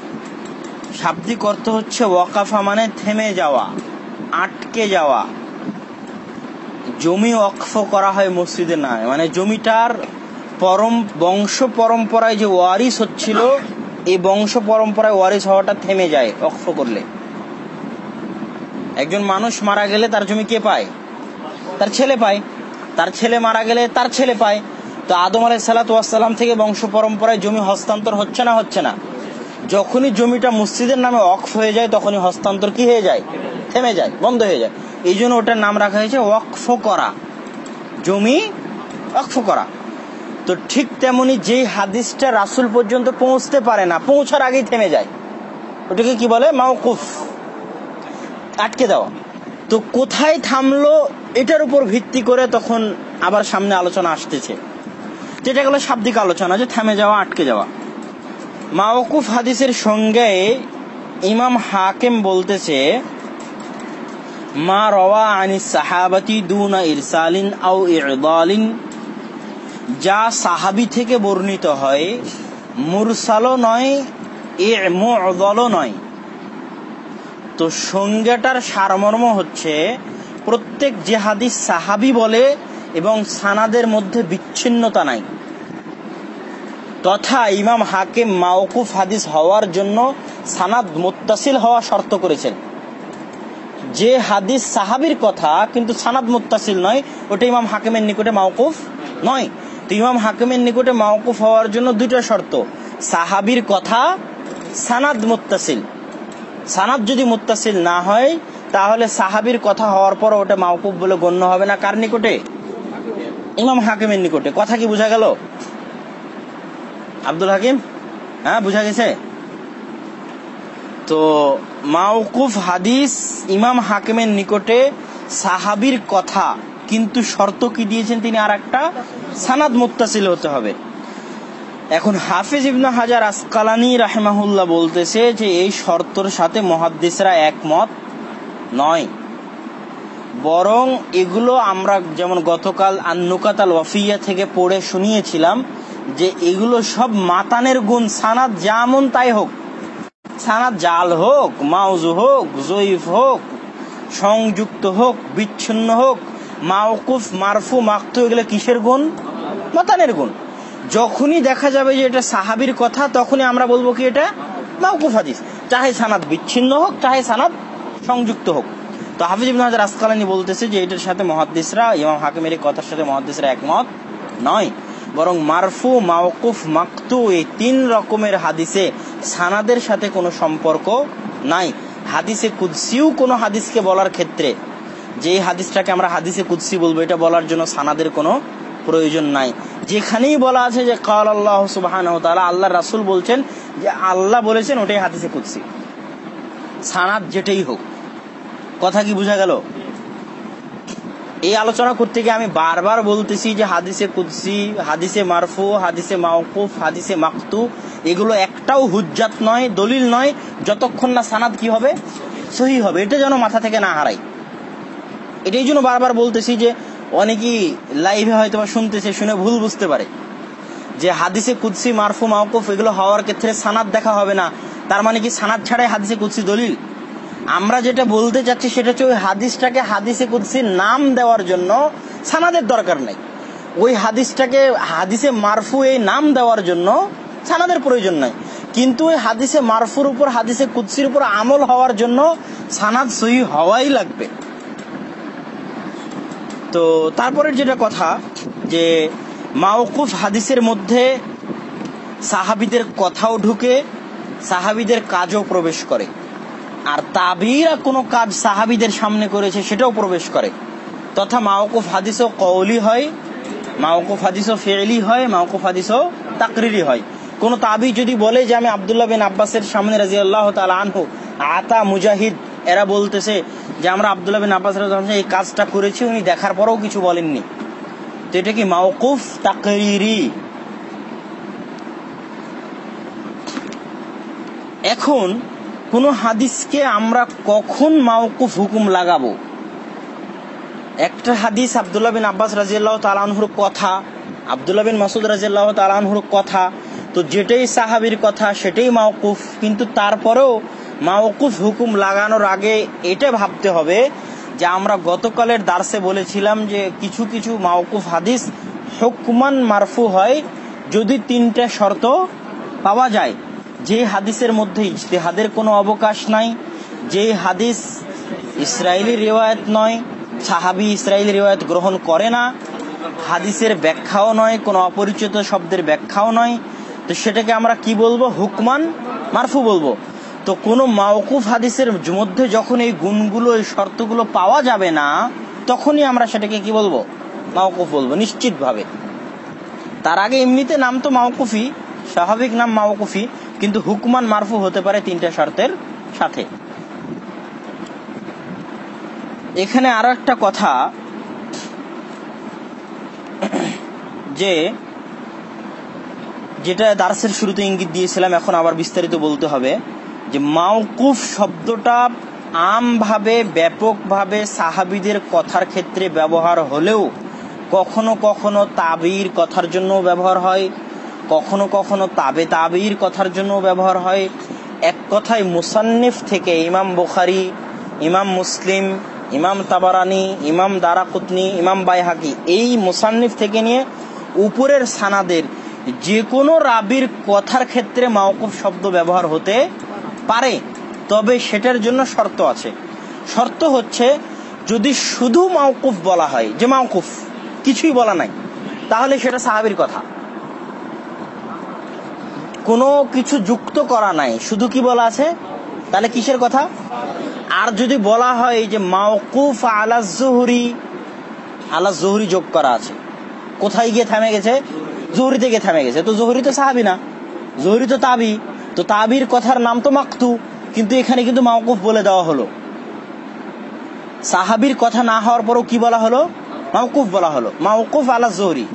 শাব্দিক অর্থ হচ্ছে ওয়াকাফা মানে থেমে যাওয়া, আটকে যাওয়া। জমি অক্ফ করা হয় মসজিদে না। মানে জমিটার পরম, বংশ পরম্পরায় যে ওয়ারিস হচ্ছিল, এই বংশ পরম্পরায় ওয়ারিস হওয়াটা থেমে যায় অক্ফ করলে। একজন মানুষ মারা গেলে তার জমি কে পায়? তার ছেলে পায়, তার ছেলে মারা গেলে তার ছেলে পায়। তো আদম আলাই সালাতাম থেকে বংশ পরম্পরায় জমি হস্তান্তর হচ্ছে না হচ্ছে না। যখনই জমিটা মসজিদের নামে অক্ফ হয়ে যায়, তখনই হস্তান্তর কি হয়ে যায়? থেমে যায়, বন্ধ হয়ে যায়। এই জন্য ওটার নাম রাখা হয়েছে ওয়াকফ করা। জমি ওয়াকফ করা। তো ঠিক তেমনি যেই হাদিসটা রাসুল পর্যন্ত পৌঁছতে পারে না, পৌঁছার আগেই থেমে যায়। ওটাকে কি বলে? মাওকুফ। আটকে দেওয়া। তো কোথায় থামলো, এটার উপর ভিত্তি করে তখন আবার সামনে আলোচনা আসতেছে। যেটা গেলো শাব্দিক আলোচনা, যে থামে যাওয়া, আটকে যাওয়া। মাওকুফ হাদিসের সঙ্গে ইমাম হাকেম বলতেছে, মা রওয়া আনি সাহাবাতি দুনা ইরসালিন আও ইরদালিন। যা সাহাবি থেকে বর্ণিত হয়, মুরসালও নয় এ মুদলও নয়। তো সংজ্ঞাটার সারমর্ম হচ্ছে, প্রত্যেক যে হাদিস সাহাবি বলে এবং সানাদের মধ্যে বিচ্ছিন্নতা নাই। তথা ইমাম হাকিম মাওকুফ হাদিস হওয়ার জন্য সানাদ মুত্তাসিল হওয়া শর্ত করেছেন। যে হাদিস সাহাবির কথা, কিন্তু সানাদ মোত্তাসিল নয়, ওটা ইমাম হাকিমের নিকটে মাওকুফ নয়। তো ইমাম হাকিমের নিকটে মাওকুফ হওয়ার জন্য দুইটা শর্ত, সাহাবির কথা, সানাদ মুত্তাসিল। সানাদ যদি মুত্তাসিল না হয়, তাহলে সাহাবির কথা হওয়ার পর ওটা মাওকুফ বলে গণ্য হবে না। কার নিকটে? ইমাম হাকিমের নিকটে। কথা কি বোঝা গেল? আব্দুল হাকিম? হ্যাঁ বুঝা গেছে? তো মাওকুফ হাদিস ইমাম হাকিমের নিকটে সাহাবির কথা, কিন্তু শর্ত কি দিয়েছেন তিনি আর একটা সানাদ মুত্তাসিল হতে হবে। এখন হাফিজ ইবনু হাজার আসকালানি রাহেমাহুল্লাহ বলতেছে যে এই শর্তর সাথে মহাদ্দিসরা একমত নয়। বরং এগুলো আমরা যেমন গতকাল আন্নুকাতাল ওয়াফিয়া থেকে পড়ে শুনিয়েছিলাম যে এগুলো সব মাতানের গুণ, সানাদ যেমন তাই হোক। সানাদ জাল হোক, মাউজু হোক, জয়ীফ হোক, সংযুক্ত হোক, বিচ্ছিন্ন হোক, মাওকুফ, মারফু, মাকতু, এগুলো কিসের গুণ? মাতানের গুণ। যখনই দেখা যাবে যে এটা সাহাবির কথা, তখনই আমরা বলব কি এটা? মাওকুফ হাদিস। চাহে সানাদ বিচ্ছিন্ন হোক, চাহে সানাদ সংযুক্ত হোক। তো হাফিজ ইবনে হাজার আসকালানি বলতেছে যে এটার সাথে মহাদ্দিসরা, ইমাম হাকিমের কথার সাথে মহাদ্দিসরা একমত নয়। বরং মারফু, মাওকুফ, মাকতু এই তিন রকমের হাদিসে সানাদের সাথে কোনো সম্পর্ক নাই। হাদিসে কুদসিও কোনো হাদিসকে বলার ক্ষেত্রে যে হাদিসটাকে আমরা হাদিসে কুদসি বলব, এটা বলার জন্য সানাদের কোনো প্রয়োজন নাই। যেখানেই বলা আছে যে কাল আল্লাহ সুবাহান আল্লাহ রাসুল বলছেন যে আল্লাহ বলেছেন ওটাই হাদিসে কুদসি। সানাদ যেটাই হোক। কথা কি বোঝা গেল? এই আলোচনা করতে গিয়ে আমি বারবার বলতেছি যে হাদিসে কুদসি, হাদিসে মারফু, হাদিসে মাওকুফ, হাদিসে মাকতু, এগুলো একটাও হুজ্জাত নয়, দলিল নয়, যতক্ষণ না সানাদ কি হবে? সহি হবে। এটা যেন মাথা থেকে না হারাই এটাই জন্য বারবার বলতেছি যে অনেকেই লাইভে হয়তো বা শুনতেছে, শুনে ভুল বুঝতে পারে। যে হাদিসে কুদসি, মারফু, মাওকুফ এগুলো হওয়ার ক্ষেত্রে সানাদ দেখা হবে না। তার মানে কি সানাদ ছাড়াই হাদিসে কুদসি দলিল? আমরা যেটা বলতে চাচ্ছি সেটা হচ্ছে ওই হাদিসটাকে হাদিসে কুদসির নাম দেওয়ার জন্য সানাদের দরকার নাই। ওই হাদিসটাকে হাদিসে মারফু এই নাম দেওয়ার জন্য সানাদের প্রয়োজন নাই। কিন্তু ওই হাদিসে মারফুর উপর, হাদিসে কুদসির উপর আমল হওয়ার জন্য সানাদ সহি হওয়াই লাগবে। তো তারপরের যেটা কথা, যে মাওকুফ হাদিসের মধ্যে সাহাবিদের কথাও ঢুকে, সাহাবিদের কাজও প্রবেশ করে। আর তাবিরা কোনো কাজ সাহাবিদের সামনে করেছে, সেটাও প্রবেশ করে। তথা মাওকুফ হাদিসও কৌলি হয়, মাওকুফ হাদিসও ফেলি হয়, মাওকুফ হাদিসও তাকরিরি হয়। কোন তাবি যদি বলে যে আমি আবদুল্লাহ বিন আব্বাসের সামনে রাজি আল্লাহ আনহু, আতা মুজাহিদ এরা বলতেছে যে আমরা আবদুল্লাহ বিন আব্বাস এই কাজটা করেছি, উনি দেখার পরেও কিছু বলেননি। তো এটা কি মাওকুফ তাকরিরি? এখন কোন হাদিসকে আমরা কখন মাওকুফ হুকুম লাগাবো? একটা হাদিস আবদুল্লাহ বিন আব্বাস রাজিয়াল্লাহ তালানহুর কথা, আবদুল্লাহ বিন মাসুদ রাজিয়াল্লাহ তালানহুর কথা, তো যেটাই সাহাবির কথা সেটাই মাওকুফ, কিন্তু তারপরেও মাওকুফ হুকুম লাগানোর আগে এটা ভাবতে হবে যে আমরা গতকালের দার্সে বলেছিলাম যে কিছু কিছু মাওকুফ হাদিস হুকমান মারফু হয় যদি তিনটা শর্ত পাওয়া যায়। যে হাদিসের মধ্যে ইজতেহাদের কোনো অবকাশ নাই, যে হাদিস ইসরায়েলি রেওয়ায়ত নয়, সাহাবি ইসরায়েলি রেওয়ায়ত গ্রহণ করে না, হাদিসের ব্যাখ্যাও নয়, কোনো অপরিচিত শব্দের ব্যাখ্যাও নয়, তো সেটাকে আমরা কি বলব? হুকমান মারফু বলব। তো কোনো মাওকুফ হাদিসের মধ্যে যখন এই গুণগুলো, এই শর্তগুলো পাওয়া যাবে না, তখনই আমরা সেটাকে কি বলব? মাওকুফ বলব, নিশ্চিতভাবে। তার আগে এমনিতে নাম তো মাওকুফি স্বাভাবিক নাম মাওকুফি কিন্তু হুকমান মারফু হতে পারে তিনটা শর্তের সাথে। এখানে আরও একটা কথা, যে যেটা দার্সের শুরুতে ইঙ্গিত দিয়েছিলাম, এখন আবার বিস্তারিত বলতে হবে। যে মাওকুফ শব্দটা আমভাবে, ব্যাপকভাবে সাহাবিদের কথার ক্ষেত্রে ব্যবহার হলেও কখনো কখনো তাবির কথার জন্য ব্যবহার হয়, কখনো কখনো তাবে তাবির কথার জন্য ব্যবহার হয়। এক কথায় মুসান্নিফ থেকে ইমাম বুখারি, ইমাম মুসলিম, ইমাম তাবারানি, ইমাম দারাকুতনি, ইমাম বাইহাকি এই মুসান্নিফ থেকে নিয়ে উপরের সানাদের যে কোনো রাবির কথার ক্ষেত্রে মাওকুফ শব্দ ব্যবহার হতে পারে, তবে সেটার জন্য শর্ত আছে। শর্ত হচ্ছে, যদি শুধু মাওকুফ বলা হয়, যে মাওকুফ, কিছুই বলা নাই, তাহলে সেটা সাহাবির কথা। কোনো কিছু যুক্ত করা নাই, শুধু কি বলা আছে? তাহলে কিসের কথা? আর যদি বলা হয় যে মাওকুফ আলা জহুরি আলা জহুরি যোগ করা আছে। কোথায় গিয়ে থামে গেছে? জহুরি থেকে থেমে গেছে। তো জহুরি তো সাহাবি না। জহুরি তো তাবি। তো তাবির কথার নাম তো মাকতু, কিন্তু এখানে কিন্তু মাওকুফ বলে দেওয়া হলো। সাহাবির কথা না হওয়ার পরও কি বলা হলো? মাওকুফ বলা হলো। মাওকুফ আলা জহুরি।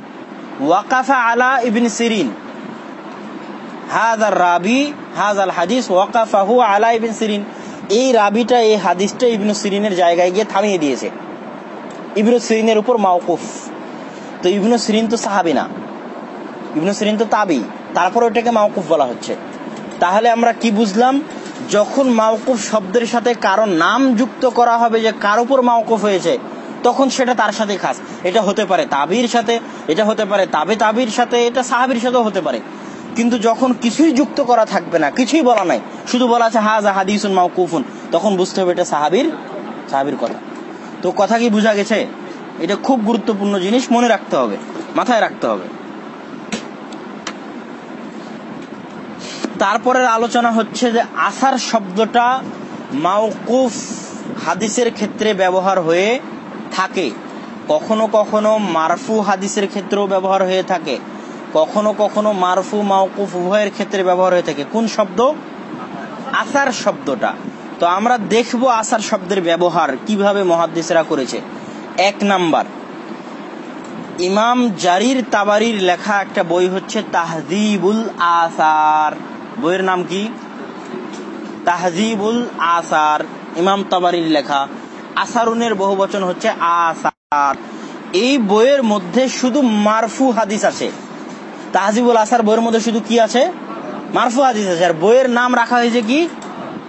ওয়াকাফা আলা ইবিন সিরিন। রাবি হাদিস, ওয়াকাফাহু আলা সিরিন। এই রাবিটা, এই হাদিসটা জায়গায় গিয়ে থামিয়ে দিয়েছে। সিরিনের উপর মাওকুফ। তো তো ইবনু সিরিন তো তাবি। তারপর ওটাকে মাওকুফ বলা হচ্ছে। তাহলে আমরা কি বুঝলাম? যখন মাওকুফ শব্দের সাথে কারও নাম যুক্ত করা হবে যে কার উপর মাওকুফ হয়েছে, তখন সেটা তার সাথে খাস। এটা হতে পারে তাবির সাথে, এটা হতে পারে তাবে তাবির সাথে, এটা সাহাবির সাথেও হতে পারে। কিন্তু যখন কিছুই যুক্ত করা থাকবে না, কিছুই বলা নাই, শুধু বলা আছে হাজা হাদিসুন মাওকুফুন তখন বুঝতে হবে এটা সাহাবির সাহাবির কথা। তো কথা কি বোঝা গেছে? এটা খুব গুরুত্বপূর্ণ জিনিস মনে রাখতে হবে, মাথায় রাখতে হবে। তারপরের আলোচনা হচ্ছে যে আসার শব্দটা মাওকুফ হাদিসের ক্ষেত্রে ব্যবহার হয়ে থাকে। কখনো কখনো মারফু হাদিসের ক্ষেত্রেও ব্যবহার হয়ে থাকে। কখনো কখনো মারফু, মাওকুফ উভয়ের ক্ষেত্রে ব্যবহার হয়ে থাকে। কোন শব্দ? আসার শব্দটা। তো আমরা দেখব আসার শব্দের ব্যবহার কীভাবে মহাদ্দিসরা করেছে। এক নাম্বার, ইমাম জারির তাবারির লেখা একটা বই হচ্ছে তাহজিবুল আসার। বইয়ের নাম কি? তাহজিবুল আসার। ইমাম তাবারির লেখা। আসারুনের বহু বচন হচ্ছে আসার। এই বইয়ের মধ্যে শুধু মারফু হাদিস আছে। তাহজিবুল আসার বইয়ের মধ্যে শুধু কি আছে? মারফু হাদিস আছে। আর বইয়ের নাম রাখা হয়েছে কি?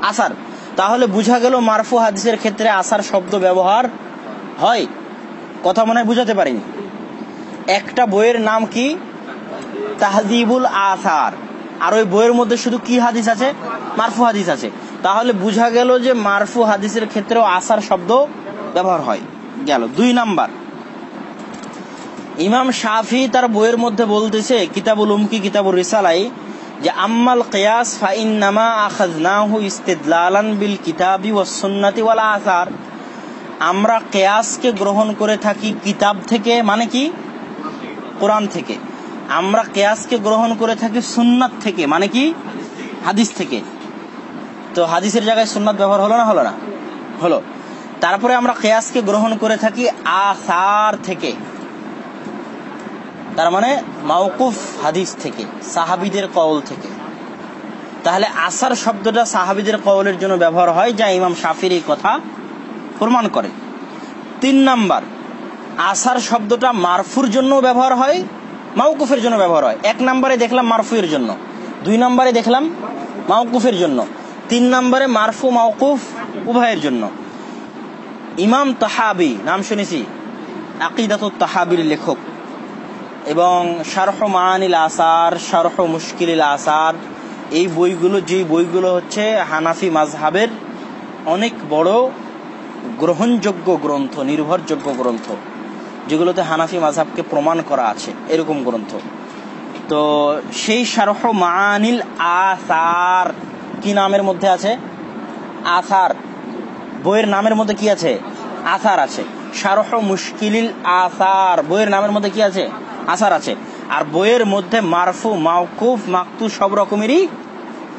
আসার। তাহলে বুঝা গেল মারফু হাদিসের ক্ষেত্রে আসার শব্দ ব্যবহার হয়। কথা মনে হয় বুঝাতে পারিনি। একটা বইয়ের নাম কি? তাহজিবুল আসার। আর ওই বইয়ের মধ্যে শুধু কি হাদিস আছে? মারফু হাদিস আছে। তাহলে বুঝা গেল যে মারফু হাদিসের ক্ষেত্রেও আসার শব্দ ব্যবহার হয়। গেল। দুই নাম্বার। ইমাম শাফি তার বইয়ের মধ্যে বলতেছে, কিতাবুল উমকি কিতাবুল রিসালাই, যে আম্মাল কেয়াস ফাইন নামা আখাজনাহু ইস্তেদলালান বিল কিতাবি ওয়াস সুন্নাতি ওয়াল আসার। আমরা কেয়াসকে গ্রহণ করে থাকি কিতাব থেকে মানে কি? কোরআন থেকে। আমরা কেয়াসকে গ্রহণ করে থাকি সুন্নাত থেকে মানে কি? হাদিস থেকে। তো হাদিসের জায়গায় সুন্নাত ব্যবহার হলো না হলো না? হলো। তারপরে আমরা কেয়াসকে গ্রহণ করে থাকি আসার থেকে। তার মানে মাওকুফ হাদিস থেকে, সাহাবিদের কওল থেকে। তাহলে আসার শব্দটা সাহাবিদের কওলের জন্য ব্যবহার হয়, যা ইমাম শাফির এই কথা প্রমাণ করে। তিন নাম্বার, আসার শব্দটা মারফুর জন্য ব্যবহার হয় মাউকুফের জন্য ব্যবহার হয়। এক নম্বরে দেখলাম মারফুয়ের জন্য। দুই নম্বরে দেখলাম মাউকুফের জন্য। তিন নম্বরে মারফু মাউকুফ উভয়ের জন্য। ইমাম তাহাবি, নাম শুনেছি? আকিদাত তাহাবির লেখক। এবং শারহ মানিল আসার, শারহ মুশকিল আসার, এই বইগুলো, যেই বইগুলো হচ্ছে হানাফি মাজহাবের অনেক বড় গ্রহণযোগ্য গ্রন্থ, নির্ভরযোগ্য গ্রন্থ। যেগুলোতে হানাফি মাঝহাবকে প্রমাণ করা আছে, এরকম গ্রন্থ। তো সেই শারহ মানিল আসার কি নামের মধ্যে আছে? আসার। বইয়ের নামের মধ্যে কি আছে? আসার আছে। শারহ মুশকিলিল আসার। বইয়ের নামের মধ্যে কি আছে? আসার আছে। আর বইয়ের মধ্যে মারফু মাউকুফ মাকতু সব রকমেরই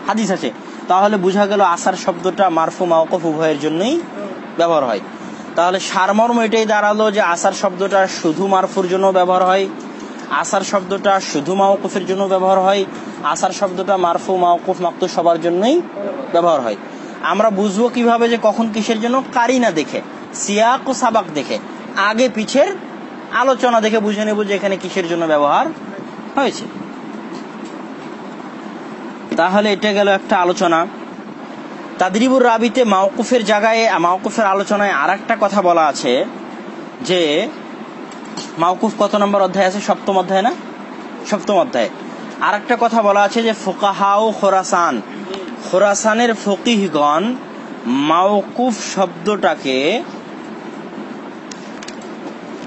হাদিস আছে। তাহলে বোঝা গেল আসার শব্দটা মারফু মাউকুফ উভয়ের জন্যই ব্যবহার হয়। তাহলে সারমর্ম এটাই দাঁড়াল যে আসার শব্দটা শুধু মারফুর জন্য ব্যবহার হয়, আসার শব্দটা শুধু মাওকুফের জন্য ব্যবহার হয়, আসার শব্দটা মারফু, মাওকুফ, মাকতু সবার জন্যই ব্যবহার হয়। আমরা বুঝব কীভাবে যে কখন কিসের জন্য? কারিনা দেখে, সিয়াক ও সাবাক দেখে, আগে পিছের আলোচনা দেখে বুঝে নেব যে এখানে কিসের জন্য ব্যবহার হয়েছে। তাহলে এটা গেল একটা আলোচনা। তাদরিবুর রাবিতে মাওকুফের জায়গায়, মাওকুফের আলোচনায় আর একটা কথা বলা আছে যে, মাওকুফ কত নম্বর অধ্যায় আছে? সপ্তম অধ্যায় না? সপ্তম অধ্যায়। আর একটা কথা বলা আছে যে ফোকাহাও খোরাসান। খোরাসানের ফকিহগণ মাওকুফ শব্দটাকে,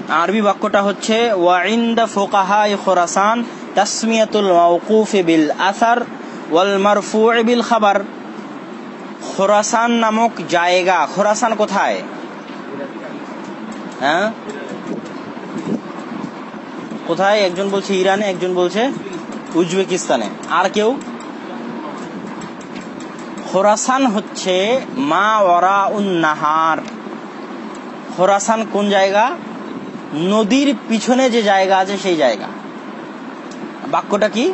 আরবি বাক্যটা হচ্ছে ওয়াইন্দা ফোকাহা খোরাসান তাসমিয়াতুল মাওকুফ বিল আসার ওয়াল মারফু বিল খাবার। খোরাসান নামক জায়গা। খোরাসান কোথায়? হ্যাঁ? কোথায়? একজন বলছে ইরানে, একজন বলছে উজবেকিস্তানে। আর কেউ? খোরাসান হচ্ছে মা ওরা নাহার। খোরাসান কোন জায়গা? নদীর পিছনে যে জায়গা আছে সেই জায়গা। বাক্যটা কি?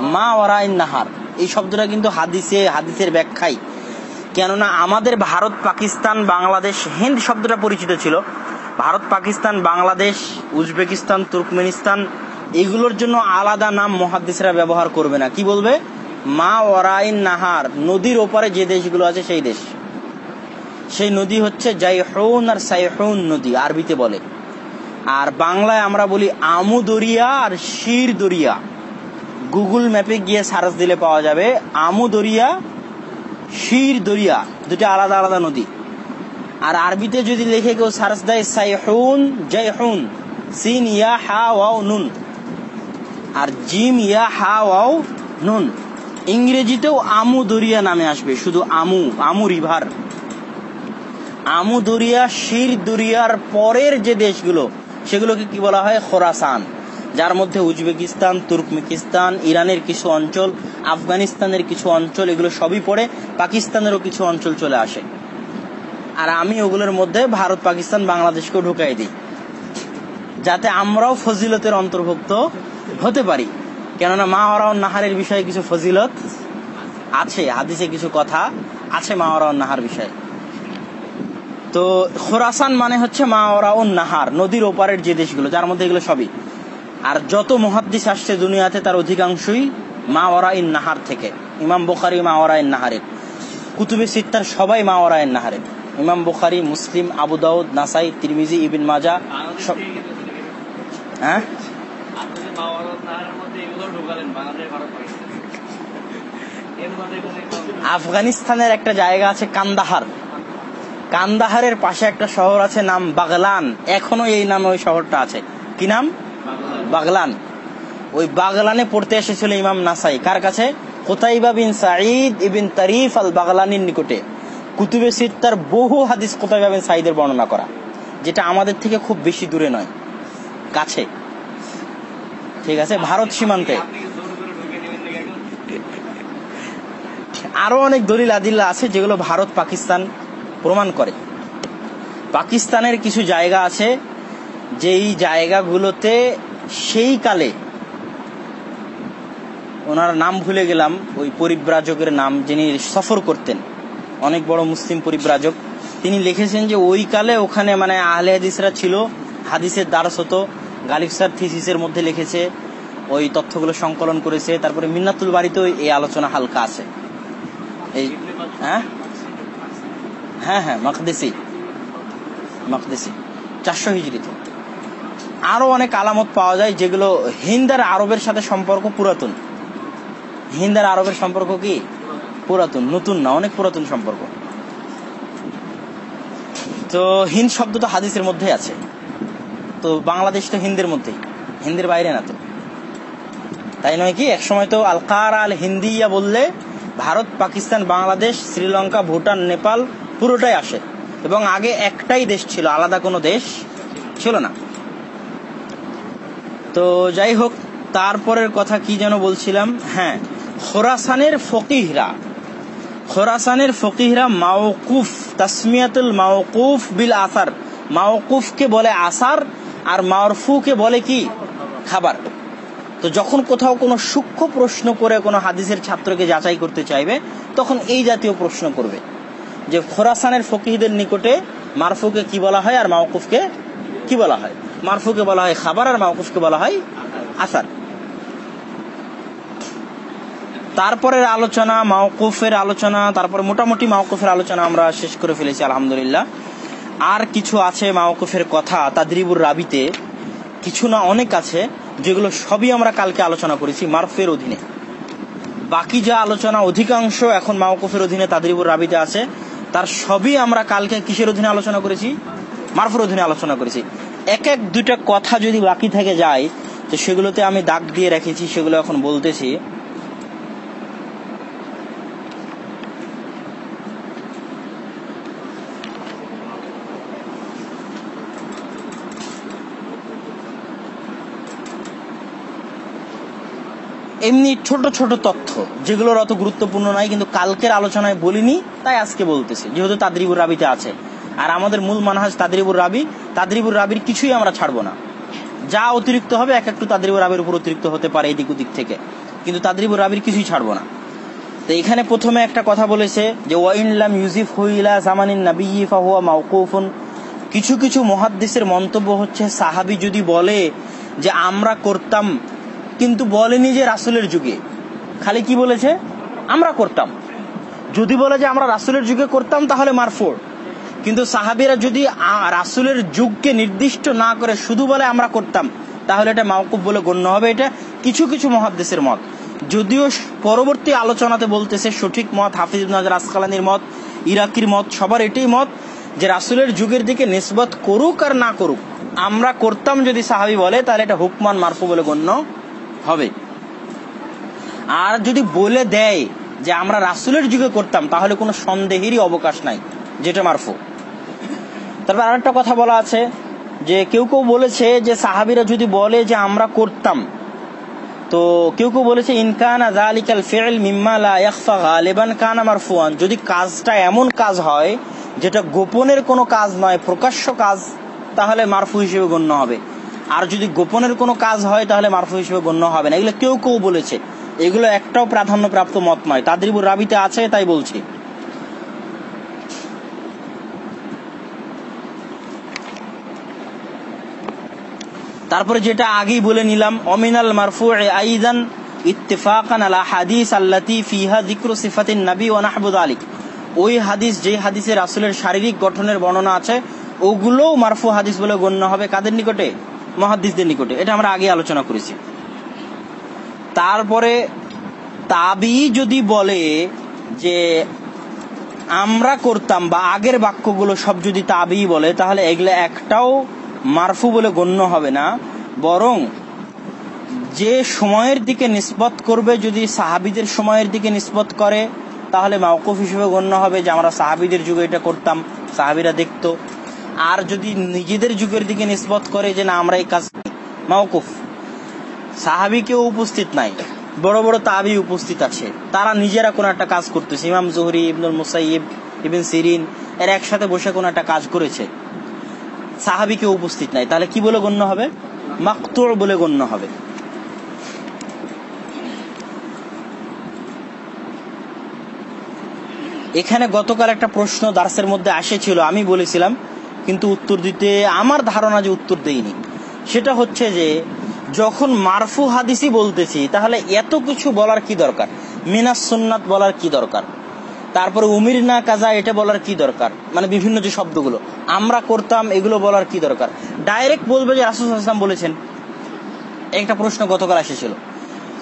মা ওরা নাহার। এই শব্দটা কিন্তু হাদিসে, হাদিসের ব্যাখ্যাই কেননা আমাদের ভারত, পাকিস্তান, বাংলাদেশ, হিন্দ শব্দটা পরিচিত ছিল। ভারত, পাকিস্তান, বাংলাদেশ, উজবেকিস্তান, তুর্কমেনিস্তান, এগুলোর জন্য আলাদা নাম মহাদিসরা ব্যবহার করবে না। কি বলবে? মা ওরাইন নাহার, নদীর ওপারে যে দেশগুলো আছে সেই দেশ। সেই নদী হচ্ছে জাইহৌন আর সাইহৌন নদী, আরবিতে বলে। আর বাংলায় আমরা বলি আমু দরিয়া আর শির দরিয়া গুগল ম্যাপে গিয়ে সার্চ দিলে পাওয়া যাবে আমু দরিয়া, শির দরিয়া, দুটো আলাদা আলাদা নদী। আর আরবিতে যদি লিখে কেউ সার্চ দেয়, সাইহুন, জাইহুন, সিন, ইয়া, হা, ওয়াও, নুন। আর জিম, ইয়া, হা, ওয়াও, নুন। ইংরেজিতেও আমু দরিয়া নামে আসবে, শুধু আমু আমু রিভার আমু দরিয়া, শির দরিয়ার পরের যে দেশগুলো, সেগুলোকে কি বলা হয়? খোরাসান। যার মধ্যে উজবেকিস্তান, তুর্কমেকিস্তান, ইরানের কিছু অঞ্চল, আফগানিস্তানের কিছু অঞ্চল, এগুলো সবই পড়ে, পাকিস্তানেরও কিছু অঞ্চল চলে আসে। আর আমি ওগুলোর মধ্যে ভারত, পাকিস্তান, বাংলাদেশকেও ঢুকাই দিই। যাতে আমরাও ফজিলতের অন্তর্ভুক্ত হতে পারি। কেননা মা ওরাউন নাহারের বিষয়ে কিছু ফজিলত আছে, হাদিসে কিছু কথা আছে মা ওরাউন নাহার বিষয়ে। তো খোরাসান মানে হচ্ছে মা ওরাউন নাহার, নদীর ওপারের যে দেশগুলো, যার মধ্যে এগুলো সবই। আর যত মহাদ্দিস আসছে দুনিয়াতে তার অধিকাংশই মা ওরাইন নাহার থেকে। ইমাম বুখারি মা ওরাইন নাহারের। কুতুবে সিত্তার সবাই মা ওরাইন নাহারের। ইমাম বুখারি, মুসলিম, আবু দাউদ, নাসাই, তিরমিজি, ইবিন মাজা সব হ্যাঁ? আফগানিস্তানের একটা জায়গা আছে কান্দাহার। কান্দাহারের পাশে একটা শহর আছে নাম বাগলান। এখনও এই নামে ওই শহরটা আছে। কি নাম? বাগলান। ওই বাগলানে পড়তে এসেছিল ইমাম নাসাই। কার কাছে? কোতাইবা বিন সাঈদ ইবিন তারিফ আল বাগলানির নিকটে। কুতুবে সিত্তার বহু হাদিস কোতাইবা বিন সাঈদের বর্ণনা করা, যেটা আমাদের থেকে খুব বেশি দূরে নয়। কাছে। ঠিক আছে? ভারত সীমান্তে। আরও অনেক দলিল আদিল্লা আছে যেগুলো ভারত পাকিস্তান প্রমাণ করে। পাকিস্তানের কিছু জায়গা আছে যেই জায়গাগুলোতে সেই কালে ওনার নাম ভুলে গেলাম, ওই পরিব্রাজকের নাম যিনি সফর করতেন, অনেক বড় মুসলিম পরিব্রাজক, তিনি লিখেছেন যে ওই কালে ওখানে মানে আহলে হাদিসরা ছিল, হাদিসের দ্বারস হতো গালিব থিসিসের মধ্যে লিখেছে, ওই তথ্যগুলো সংকলন করেছে, তারপরে মিন্নাতুল বাড়িতেও এই আলোচনা হালকা আছে। এই হ্যাঁ? হ্যাঁ হ্যাঁ মকদেসি মকদেসি, চারশো হিজড়িতে। আরও অনেক আলামত পাওয়া যায় যেগুলো হিন্দ আর আরবের সাথে সম্পর্ক পুরাতন। হিন্দ আর আরবের সম্পর্ক কি? পুরাতন, নতুন না, অনেক পুরাতন সম্পর্ক। তো হিন্দ শব্দ তো হাদিসের মধ্যে আছে। তো বাংলাদেশ তো হিন্দের মধ্যেই, হিন্দের বাইরে না তো। তাই নয় কি, একসময় তো আলকার আল হিন্দিয়া বললে ভারত, পাকিস্তান, বাংলাদেশ, শ্রীলঙ্কা, ভুটান, নেপাল পুরোটাই আসে। এবং আগে একটাই দেশ ছিল, আলাদা কোনো দেশ ছিল না। তো যাই হোক তারপরের কথা কি যেন বলছিলাম? হ্যাঁ খোরাসানের ফকিহরা। খোরাসানের ফকিহরা মাওকুফ, তাসমিয়াতুল মাওকুফ বিল আসার। মাওকুফকে বলে আসার, আর মারফুকে বলে কি? খাবার। তো যখন কোথাও কোনো সূক্ষ্ম প্রশ্ন করে কোনো হাদিসের ছাত্রকে যাচাই করতে চাইবে, তখন এই জাতীয় প্রশ্ন করবে যে খোরাসানের ফকিহদের নিকটে মারফুকে কি বলা হয় আর মাওকুফকে কি বলা হয়? মারফুকে বলা হয় খাবার আর মাওকুফকে বলা হয় আসার তারপরের আলোচনা, মাওকুফের আলোচনা, তারপর মোটামুটি মাওকুফের আলোচনা আমরা শেষ করে ফেলেছি, আলহামদুলিল্লাহ। আর কিছু আছে মাওকুফের কথা, তাদরিবুর রাবিতে। কিছু না, অনেক আছে, যেগুলো সবই আমরা কালকে আলোচনা করেছি মারফের অধীনে। বাকি যা আলোচনা, অধিকাংশ এখন মাওকুফের অধীনে, তাদরিবুর রাবিতে আছে। তার সবই আমরা কালকে কিসের অধীনে আলোচনা করেছি? মারফের অধীনে আলোচনা করেছি। এক এক দুইটা কথা যদি বাকি থেকে যায়, তো সেগুলোতে আমি দাগ দিয়ে রেখেছি, সেগুলো এখন বলতেছি। এমনি ছোট ছোট তথ্য, যেগুলোর অত গুরুত্বপূর্ণ নাই, কিন্তু কালকের আলোচনায় বলিনি, তাই আজকে বলতেছি, যেহেতু তাদরিবুর রাবিতে আছে। আর আমাদের মূল মানহাজ তাদরিবুর রাবি, তাদরিবুর রাবির কিছুই আমরা ছাড়বো না। যা অতিরিক্ত হবে, এক একটু তাদরিবুর রাবির উপর অতিরিক্ত হতে পারে এদিক ওদিক থেকে। কিন্তু তাদরিবুর রাবির কিছুই ছাড়বো না। তো এখানে প্রথমে একটা কথা বলেছে যে ওয়াইনলাম ইউজিফ হুইলা জামানিন নাবি ফাহুয়া মাউকুফুন কিছু কিছু মহাদ্দেশের মন্তব্য হচ্ছে, সাহাবি যদি বলে যে, আমরা করতাম। কিন্তু বলেনি যে, রাসুলের যুগে। খালি কি বলেছে? আমরা করতাম। যদি বলে যে, আমরা রাসুলের যুগে করতাম, তাহলে মারফোর। কিন্তু সাহাবিরা যদি রাসুলের যুগকে নির্দিষ্ট না করে শুধু বলে আমরা করতাম, তাহলে এটা মাওকুব বলে গণ্য হবে। এটা কিছু কিছু মহাদ্দেশের মত। যদিও পরবর্তী আলোচনাতে বলতেছে সঠিক মত হাফিজ নাজার মত, ইরাকির মত, সবার এটাই মত যে রাসুলের যুগের দিকে নিসবত করুক আর না করুক। আমরা করতাম যদি সাহাবি বলে, তাহলে এটা হুকমান মারফু বলে গণ্য হবে। আর যদি বলে দেয় যে আমরা রাসুলের যুগে করতাম, তাহলে কোনো সন্দেহেরই অবকাশ নাই, যেটা মারফু। তারপর আরেকটা কথা বলা আছে যে কেউ কেউ বলেছে যে সাহাবিরা যদি বলে যে আমরা করতাম, তো কেউ কেউ বলেছে ইনকান আলিকাল ফেল মিম্মা লা ইয়াখফা গালিবান কানা মারফুয়ান। যদি কাজটা এমন কাজ হয় যেটা গোপনের কোনো কাজ নয়, প্রকাশ্য কাজ, তাহলে মারফু হিসেবে গণ্য হবে। আর যদি গোপনের কোনো কাজ হয়, তাহলে মারফু হিসেবে গণ্য হবে না। এগুলো কেউ কেউ বলেছে। এগুলো একটাও প্রাধান্যপ্রাপ্ত মত নয়। তাদরিবুর রাবিতে আছে, তাই বলছি। তারপরে যেটা আগেই বলে নিলাম, অমিনাল মারফু আইদান ইত্তেফাকান আলা হাদিস আল্লাতি ফিহা যিকরু সিফাতিন নবী ওয়া নাহবুদ আলিক ওই হাদিস যে হাদিসে রাসূলের শারীরিক গঠনের বর্ণনা আছে, ওগুলোও মারফু হাদিস বলে গণ্য হবে কাদের নিকটে? মহাদিসদের নিকটে। এটা আমরা আগে আলোচনা করেছি। তারপরে তাবি যদি বলে যে আমরা করতাম বা আগের বাক্যগুলো সব যদি তাবি বলে, তাহলে এগুলো একটাও মারফু বলে গণ্য হবে না, বরং যে সময়ের দিকে নিষ্পত করবে, যদি সাহাবিদের সময়ের দিকে নিষ্পত করে, তাহলে মাওকুফ হিসেবে গণ্য হবে যে আমরা সাহাবিদের যুগে এটা করতাম, সাহাবিরা দেখতো। আর যদি নিজেদের যুগের দিকে নিষ্পত করে যে না, আমরা এই কাজ মাওকুফ। সাহাবি কেউ উপস্থিত নাই, বড় বড় তাবি উপস্থিত আছে। তারা নিজেরা কোনো একটা কাজ করতেছে। ইমাম জহরি, ইবনুল মুসাইব ইবিন সিরিন, এরা একসাথে বসে কোনো একটা কাজ করেছে। সাহাবি কেউ উপস্থিত নাই। তাহলে কি বলে গণ্য হবে? মাকতুর বলে গণ্য হবে। এখানে গতকাল একটা প্রশ্ন দার্সের মধ্যে আসেছিল, আমি বলেছিলাম, কিন্তু উত্তর দিতে আমার ধারণা যে উত্তর দেইনি। সেটা হচ্ছে যে, যখন মারফু হাদিসি বলতেছি, তাহলে এত কিছু বলার কি দরকার? মিনাস সুন্নাত বলার কি দরকার? তারপরে উমির না কাজা, এটা বলার কি দরকার? মানে বিভিন্ন যে শব্দগুলো। আমরা করতাম, এগুলো বলার কি দরকার? ডাইরেক্ট বলবে যে রাসুল আসলাম বলেছেন। একটা প্রশ্ন গতকাল এসেছিল।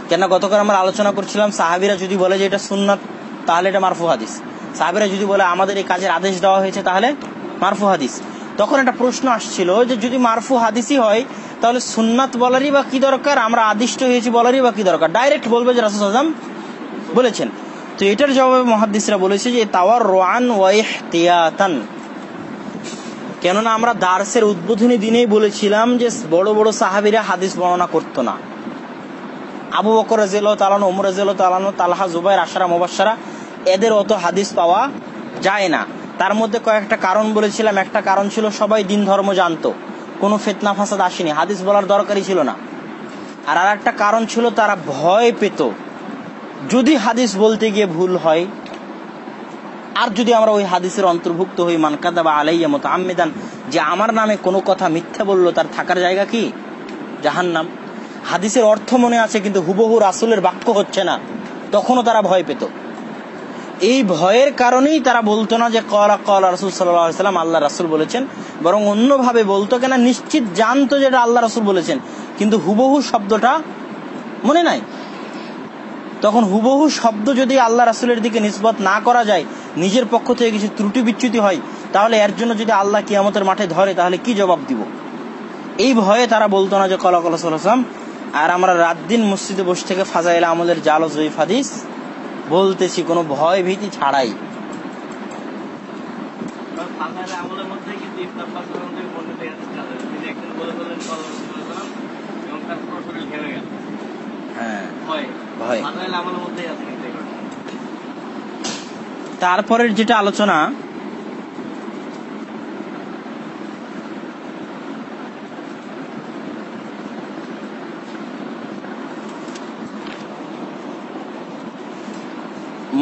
কেন গতকাল আমরা আলোচনা করছিলাম, সাহাবিরা যদি বলে যে এটা সুন্নাত, তাহলে এটা মারফু হাদিস। সাহাবিরা যদি বলে আমাদের এই কাজের আদেশ দেওয়া হয়েছে, তাহলে মারফু হাদিস। তখন একটা প্রশ্ন আসছিল যে যদি মারফু হাদিসই হয়, তাহলে সুন্নাত বলারই বা কি দরকার? আমরা আদিষ্ট হয়েছি বলারই বা কি দরকার? ডাইরেক্ট বলবে যে রাসুল বলেছেন। তো এটার জবাবে মহাদিসরা বলেছে যে তাওয়ার রোয়ান ওয়াইহতিয়াতান কেননা আমরা দার্সের উদ্বোধনী দিনেই বলেছিলাম যে, বড় বড় সাহাবিরা হাদিস বর্ণনা করতো না। আবু বকর রাজিয়াল তালানো ওমর রাজিয়াল তালানো তালহা, জুবাইর, আশারা মোবাসারা এদের অত হাদিস পাওয়া যায় না। তার মধ্যে কয়েকটা কারণ বলেছিলাম। একটা কারণ ছিল, সবাই দিন ধর্ম জানতো। কোনো ফেতনা ফাসাদ আসেনি। হাদিস বলার দরকারই ছিল না। আর আর একটা কারণ ছিল, তারা ভয় পেত। যদি হাদিস বলতে গিয়ে ভুল হয়, আর যদি আমরা ওই হাদিসের অন্তর্ভুক্ত হই মানকাদা বা আলাইয়া মতো আমেদান যে আমার নামে কোনো কথা মিথ্যা বলল, তার থাকার জায়গা কি? জাহান নাম হাদিসের অর্থ মনে আছে, কিন্তু হুবহু রাসুলের বাক্য হচ্ছে না। তখনও তারা ভয় পেত। এই ভয়ের কারণেই তারা বলতো না যে, কলা কলা রাসুল সাল্লাম আল্লাহ রাসুল বলেছেন। বরং অন্যভাবে বলতো কেনা, নিশ্চিত জানতো যেটা আল্লাহ রাসুল বলেছেন। কিন্তু হুবহু শব্দটা মনে নাই। তখন হুবহু শব্দ যদি আল্লাহ রাসুলের দিকে নিসবত না করা যায় নিজের পক্ষ থেকে কিছু ত্রুটি বিচ্যুতি হয় তাহলে এর জন্য যদি আল্লাহ কিয়ামতের মাঠে ধরে তাহলে কি জবাব দিব? এই ভয়ে তারা বলতো না যে কলা সাল্লাম আর আমরা রাত দিন মসজিদে বসে থেকে ফাজাইল আমলের জাল জয়ীফ হাদিস বলতেছি কোনো ভয় ভীতি ছাড়াই। ফাজাইল আমলের মধ্যে কিন্তু ইবনে আব্বাস রাদিয়াল্লাহু আনহু বর্ণিত এই হাদিসটা আছে। তিনি একদিন বলে ফেললেন সাল্লাল্লাহু আলাইহি ওয়াসাল্লাম এবং তার পুরো শরীর ঘেমে গেল হ্যাঁ ভয়ে ভয়ে। ফাজাইল আমলের মধ্যেই আছে কিন্তু এই ঘটনা। তারপরের যেটা আলোচনা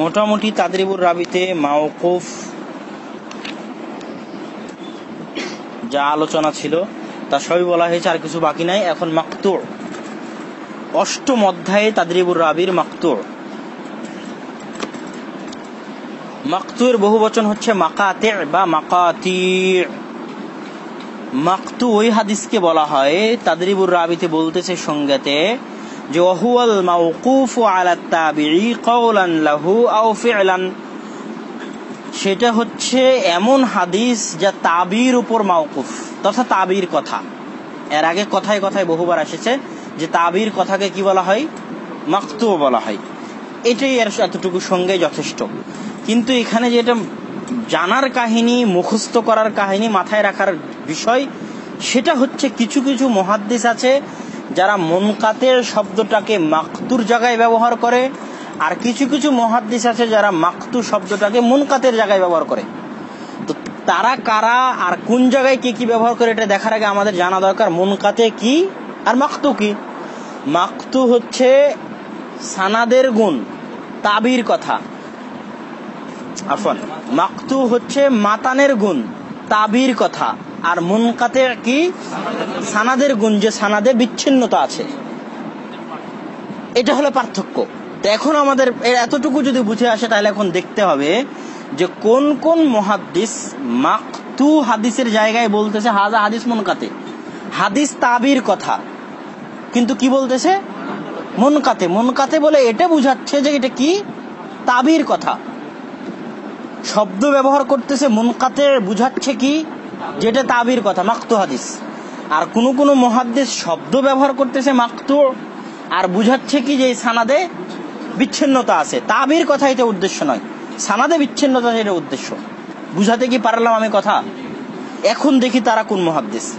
মোটামুটি তাদরিবুর রাবিতে মাওকুফ যা আলোচনা ছিল তা সবই বলা হয়েছে আর কিছু বাকি নাই এখন মাকতুর অষ্টম অধ্যায়ে তাদরিবুর রাবির মাকতুর মাকতুর বহু বচন হচ্ছে মাকাতে বা মাকাতি। মাকতু ওই হাদিসকে বলা হয় তাদরিবুর রাবিতে বলতেছে সংজ্ঞাতে যে, ওহুয়াল মাউকুফ আলা তাবিঈ কওলান লাহু আও ফি'লান সেটা হচ্ছে এমন হাদিস যা তাবির উপর মাউকুফ তথা তাবির কথা। এর আগে কথায় কথায় বহুবার এসেছে যে তাবির কথাকে কি বলা হয়? মাকতু বলা হয়। এটাই এর এতটুকু সঙ্গে যথেষ্ট। কিন্তু এখানে যেটা জানার কাহিনী, মুখস্থ করার কাহিনী মাথায় রাখার বিষয়, সেটা হচ্ছে কিছু কিছু মহাদ্দিস আছে যারা মনকাতের শব্দটাকে মাকতুর জায়গায় ব্যবহার করে, আর কিছু কিছু মহাদ্দিস আছে যারা মাকতু শব্দটাকে মুনকাতের জায়গায় ব্যবহার করে। তো তারা কারা আর কোন জায়গায় কি কি ব্যবহার করে এটা দেখার আগে আমাদের জানা দরকার, মুনকাতে কি আর মাকতু কি? মাকতু হচ্ছে সানাদের গুণ, তাবির কথা। আফন মাকতু হচ্ছে মাতানের গুণ, তাবির কথা। আর মুনকাতে কি? সানাদের গুণ, যে সানাদে বিচ্ছিন্নতা আছে। এটা হলো পার্থক্য। তো এখন আমাদের এতটুকু যদি বুঝে আসে, তাহলে এখন দেখতে হবে যে কোন কোন মহাদ্দিস মাকতু হাদিসের জায়গায় বলতেছে হাজা হাদিস মুনকাতে। হাদিস তাবির কথা। কিন্তু কি বলতেছে? মনকাতে। মনকাতে বলে এটা বুঝাচ্ছে যে এটা কি? তাবির কথা। শব্দ ব্যবহার করতেছে মনকাতে, বুঝাচ্ছে কি? যেটা তাবির কথা, মাকতু হাদিস। আর কোন কোন মহাদ্দেশ শব্দ ব্যবহার করতেছে মাকতু আর বুঝাচ্ছে কি যে সানাদে বিচ্ছিন্নতা আছে। তাবির কথা এটা উদ্দেশ্য নয়। সানাদে বিচ্ছিন্নতা এটা উদ্দেশ্য। বুঝাতে কি পারলাম আমি কথা? এখন দেখি তারা কোন মহাদ্দেশ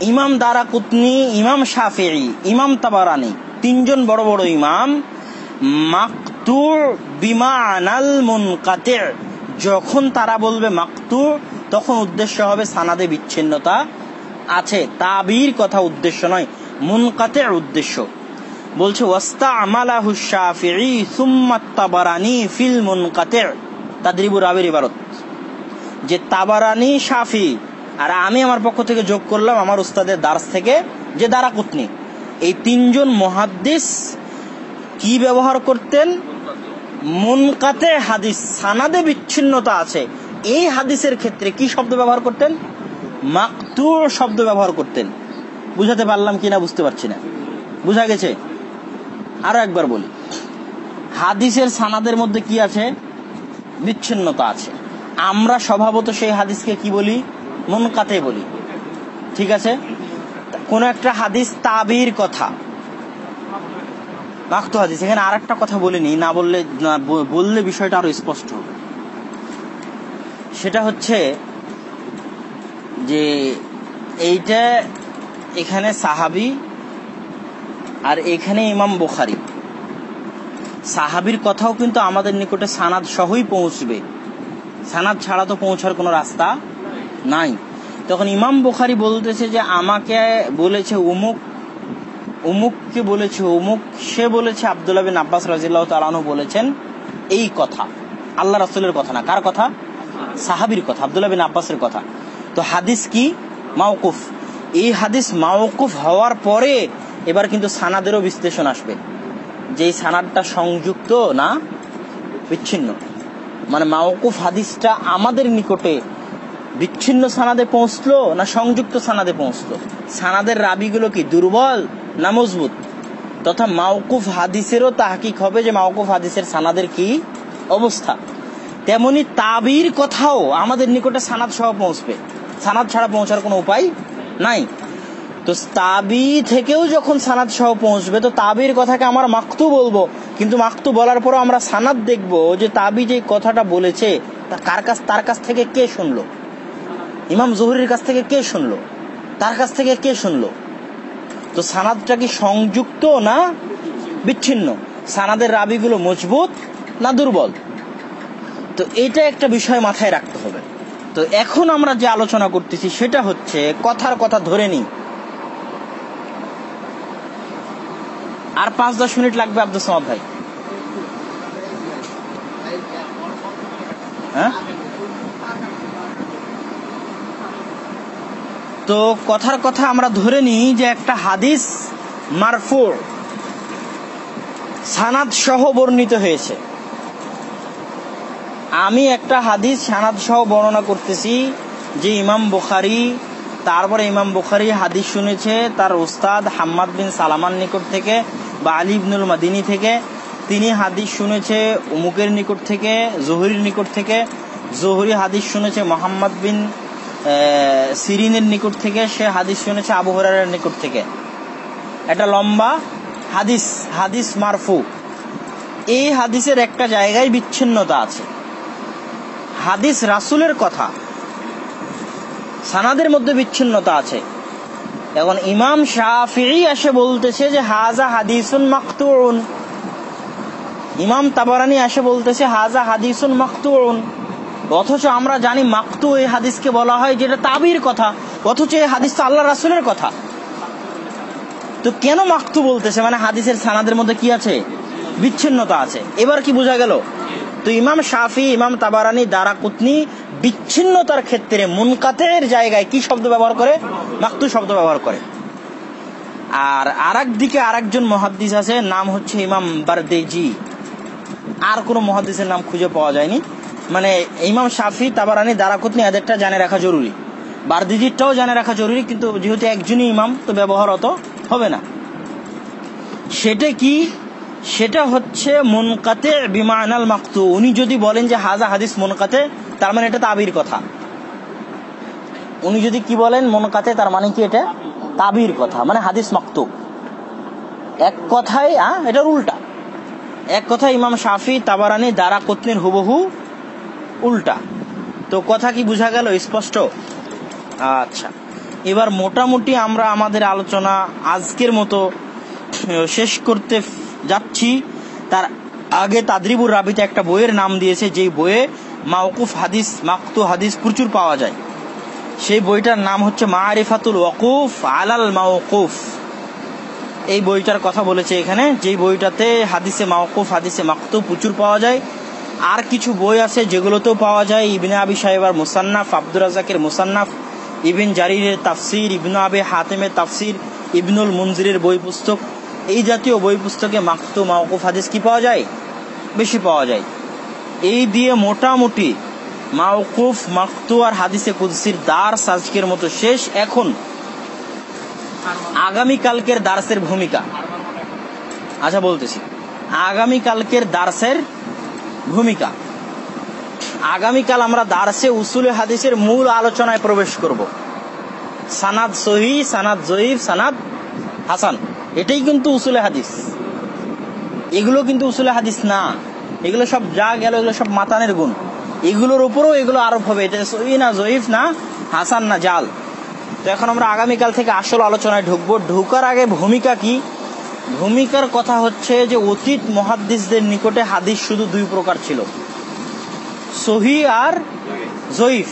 ইমাম দারা কুতনি ইমাম শাফেই ইমাম তাবারানি, তিনজন বড় বড় ইমাম মাকতু বিমা যখন তারা বলবে মাকতু তখন উদ্দেশ্য হবে সানাদে বিচ্ছিন্নতা আছে। তাবির কথা উদ্দেশ্য নয় মুনকাতে উদ্দেশ্য। বলছে ওয়াস্তা আমালাহু শাফিঈ সুম্মা তাবারানি ফিল মুনকাতে তাদরিবুর আবির ইবারত। যে তাবারানি শাফি আর আমি আমার পক্ষ থেকে যোগ করলাম আমার উস্তাদের দার্স থেকে যে দ্বারা কুতনি। এই তিনজন মহাদ্দিস কি ব্যবহার করতেন? মুনকাতে হাদিস, সানাদে বিচ্ছিন্নতা আছে। এই হাদিসের ক্ষেত্রে কি শব্দ ব্যবহার করতেন? মাকতুর শব্দ ব্যবহার করতেন। বুঝাতে পারলাম কিনা বুঝতে পারছি না। বুঝা গেছে? আরও একবার বলি। হাদিসের সানাদের মধ্যে কি আছে? বিচ্ছিন্নতা আছে। আমরা স্বভাবত সেই হাদিসকে কি বলি? মুনকাতে বলি। ঠিক আছে? কোন একটা হাদিস তাবির কথা। মাকতু হাদিস। এখানে আর একটা কথা বলিনি না বললে বললে বিষয়টা আরও স্পষ্ট হবে। সেটা হচ্ছে যে এইটা এখানে সাহাবি আর এখানে ইমাম বুখারি। সাহাবির কথাও কিন্তু আমাদের নিকটে সানাদ সহই পৌঁছবে। সানাদ ছাড়া তো পৌঁছার কোনো রাস্তা নাই। তখন ইমাম বুখারি বলতেছে যে, আমাকে বলেছে উমুক, উমুককে বলেছে উমুক, সে বলেছে আবদুল্লাহ বিন আব্বাস রাজিল্লাহ তালানু বলেছেন এই কথা। আল্লাহ রাসুলের কথা না। কার কথা? সাহাবির কথা, আবদুল্লাহ বিন আব্বাসের কথা। তো হাদিস কি? মাওকুফ। এই হাদিস মাওকুফ হওয়ার পরে এবার কিন্তু সানাদেরও বিশ্লেষণ আসবে। যে সানাদটা সংযুক্ত না, বিচ্ছিন্ন। মানে মাওকুফ হাদিসটা আমাদের নিকটে বিচ্ছিন্ন সানাদে পৌঁছলো না সংযুক্ত সানাদে পৌঁছলো? সানাদের রাবিগুলো কি দুর্বল না মজবুত? তথা মাওকুফ হাদিসেরও তাহাকিক হবে যে মাওকুফ হাদিসের সানাদের কি অবস্থা? তেমনি তাবির কথাও আমাদের নিকটে সানাদ সহ পৌঁছবে। সানাদ ছাড়া পৌঁছার কোনো উপায় নাই। তো তাবি থেকেও যখন সানাদ সহ পৌঁছবে, তো তাবির কথাকে আমার মাকতু বলব। কিন্তু মাকতু বলার পরও আমরা সানাদ দেখব যে তাবি যে কথাটা বলেছে, তা কার কাছ তার কাছ থেকে কে শুনলো? ইমাম জহুরির কাছ থেকে কে শুনলো? তার কাছ থেকে কে শুনলো? তো সানাদটা কি সংযুক্ত না বিচ্ছিন্ন? সানাদের রাবিগুলো মজবুত না দুর্বল? তো এটা একটা বিষয় মাথায় রাখতে হবে। তো এখন আমরা যে আলোচনা করতেছি সেটা হচ্ছে কথার কথা ধরে নিই। আর পাঁচ দশ মিনিট লাগবে আব্দুল সামাদ ভাই। হ্যাঁ? তো কথার কথা আমরা ধরে নিই যে একটা হাদিস মারফুর, সানাদ সহ বর্ণিত হয়েছে। আমি একটা হাদিস সানাদ সহ বর্ণনা করতেছি যে ইমাম বুখারি, তারপরে ইমাম বুখারি হাদিস শুনেছে, তার উস্তাদ হাম্মাদ বিন সালামান নিকট থেকে বা আলী ইবনুল মাদিনী থেকে, তিনি হাদিস শুনেছে উমুকের নিকট থেকে, জহুরির নিকট থেকে, জহুরি হাদিস শুনেছে মোহাম্মদ বিন সিরিনের নিকট থেকে সে হাদিস শুনেছে, আবু হরারের নিকট থেকে। এটা লম্বা হাদিস হাদিস মারফু। এই হাদিসের একটা জায়গায় বিচ্ছিন্নতা আছে। হাদিস রাসুলের কথা, সানাদের মধ্যে বিচ্ছিন্নতা আছে। এখন ইমাম শাফি এসে বলতেছে যে হাজা হাদিসুন মাকতুন ইমাম তাবারানি এসে বলতেছে হাজা হাদিসুন মাকতুন অথচ আমরা জানি মাকতু এই হাদিসকে বলা হয় যেটা তাবির কথা, অথচ এই হাদিস তো আল্লাহ রাসুলের কথা। তো কেন মাকতু বলতেছে? মানে হাদিসের সানাদের মধ্যে কি আছে? বিচ্ছিন্নতা আছে। এবার কি বোঝা গেল? তো ইমাম শাফি, ইমাম তাবারানি, দারা কুতনি বিচ্ছিন্নতার ক্ষেত্রে মুনকাতের জায়গায় কি শব্দ ব্যবহার করে? মাকতু শব্দ ব্যবহার করে। আর আরেক দিকে আরেকজন মহাদ্দিস আছে, নাম হচ্ছে ইমাম বারদেজি। আর কোনো মহাদ্দিসের নাম খুঁজে পাওয়া যায়নি। মানে ইমাম শাফি, তাবারানি, দারাকুতনি এদেরটা জানে রাখা জরুরি। বারদিজিরটাও জানে রাখা জরুরি, কিন্তু যেহেতু একজনই ইমাম, তো ব্যবহার অত হবে না। সেটা কি? সেটা হচ্ছে মনকাতে বিমানাল মাকতু। উনি যদি বলেন যে হাজা হাদিস মনকাতে, তার মানে এটা তাবির কথা। উনি যদি কি বলেন মনকাতে, তার মানে কি এটা? তাবির কথা মানে হাদিস মাকতু। এক কথায় হ্যাঁ এটার উল্টা। এক কথা ইমাম শাফি, তাবারানি দারা কতনির হুবহু উল্টা। তো কথা কি বোঝা গেল? স্পষ্ট? আচ্ছা। এবার মোটামুটি আমরা আমাদের আলোচনা আজকের মতো শেষ করতে যাচ্ছি। তার আগে তাদরিবুর রাবিতে একটা বইয়ের নাম দিয়েছে, যেই বইয়ে মাওকুফ হাদিস, মাকতু হাদিস প্রচুর পাওয়া যায়। সেই বইটার নাম হচ্ছে মা মারিফাতুল ওয়াকুফ আলাল মাওকুফ। এই বইটার কথা বলেছে এখানে, যেই বইটাতে হাদিসে মাওকুফ, হাদিসে মাকতু প্রচুর পাওয়া যায়। আর কিছু বই আছে যেগুলোতেও পাওয়া যায়। ইবিনে আবি সাহেবার মুসান্নাফ, আব্দুর রাজাকের মুসান্নাফ, ইবিন জারিরের তাফসির, ইবনু আবে হাতেমের তাফসির, ইবনুল মঞ্জিরের বই পুস্তক। এই জাতীয় বই পুস্তকে মাকতু, মাওকুফ হাদিস কি পাওয়া যায়? বেশি পাওয়া যায়। এই দিয়ে মোটামুটি মাওকুফ, মাকতু আর হাদিসে কুদসির দার সাজকের মতো শেষ। এখন আগামী কালকের দার্সের ভূমিকা। আচ্ছা বলতেছি। আগামী কালকের দার্সের ভূমিকা। আগামীকাল আমরা দার্সে উসুলে হাদিসের মূল আলোচনায় প্রবেশ করব। সানাদ সহি, সানাদ জয়ীফ, সানাদ হাসান। এটাই কিন্তু উসুলে হাদিস। এগুলো কিন্তু উসুলে হাদিস না। এগুলো সব যা গেল, এগুলো সব মাতানের গুণ। এগুলোর উপরেও এগুলো আরোপ হবে। এটা সহি না জয়ীফ না হাসান না জাল। তো এখন আমরা আগামীকাল থেকে আসল আলোচনায় ঢুকবো। ঢুকার আগে ভূমিকা কি? ভূমিকার কথা হচ্ছে যে অতীত মহাদ্দিসদের নিকটে হাদিস শুধু দুই প্রকার ছিল। সহি আর জয়ীফ।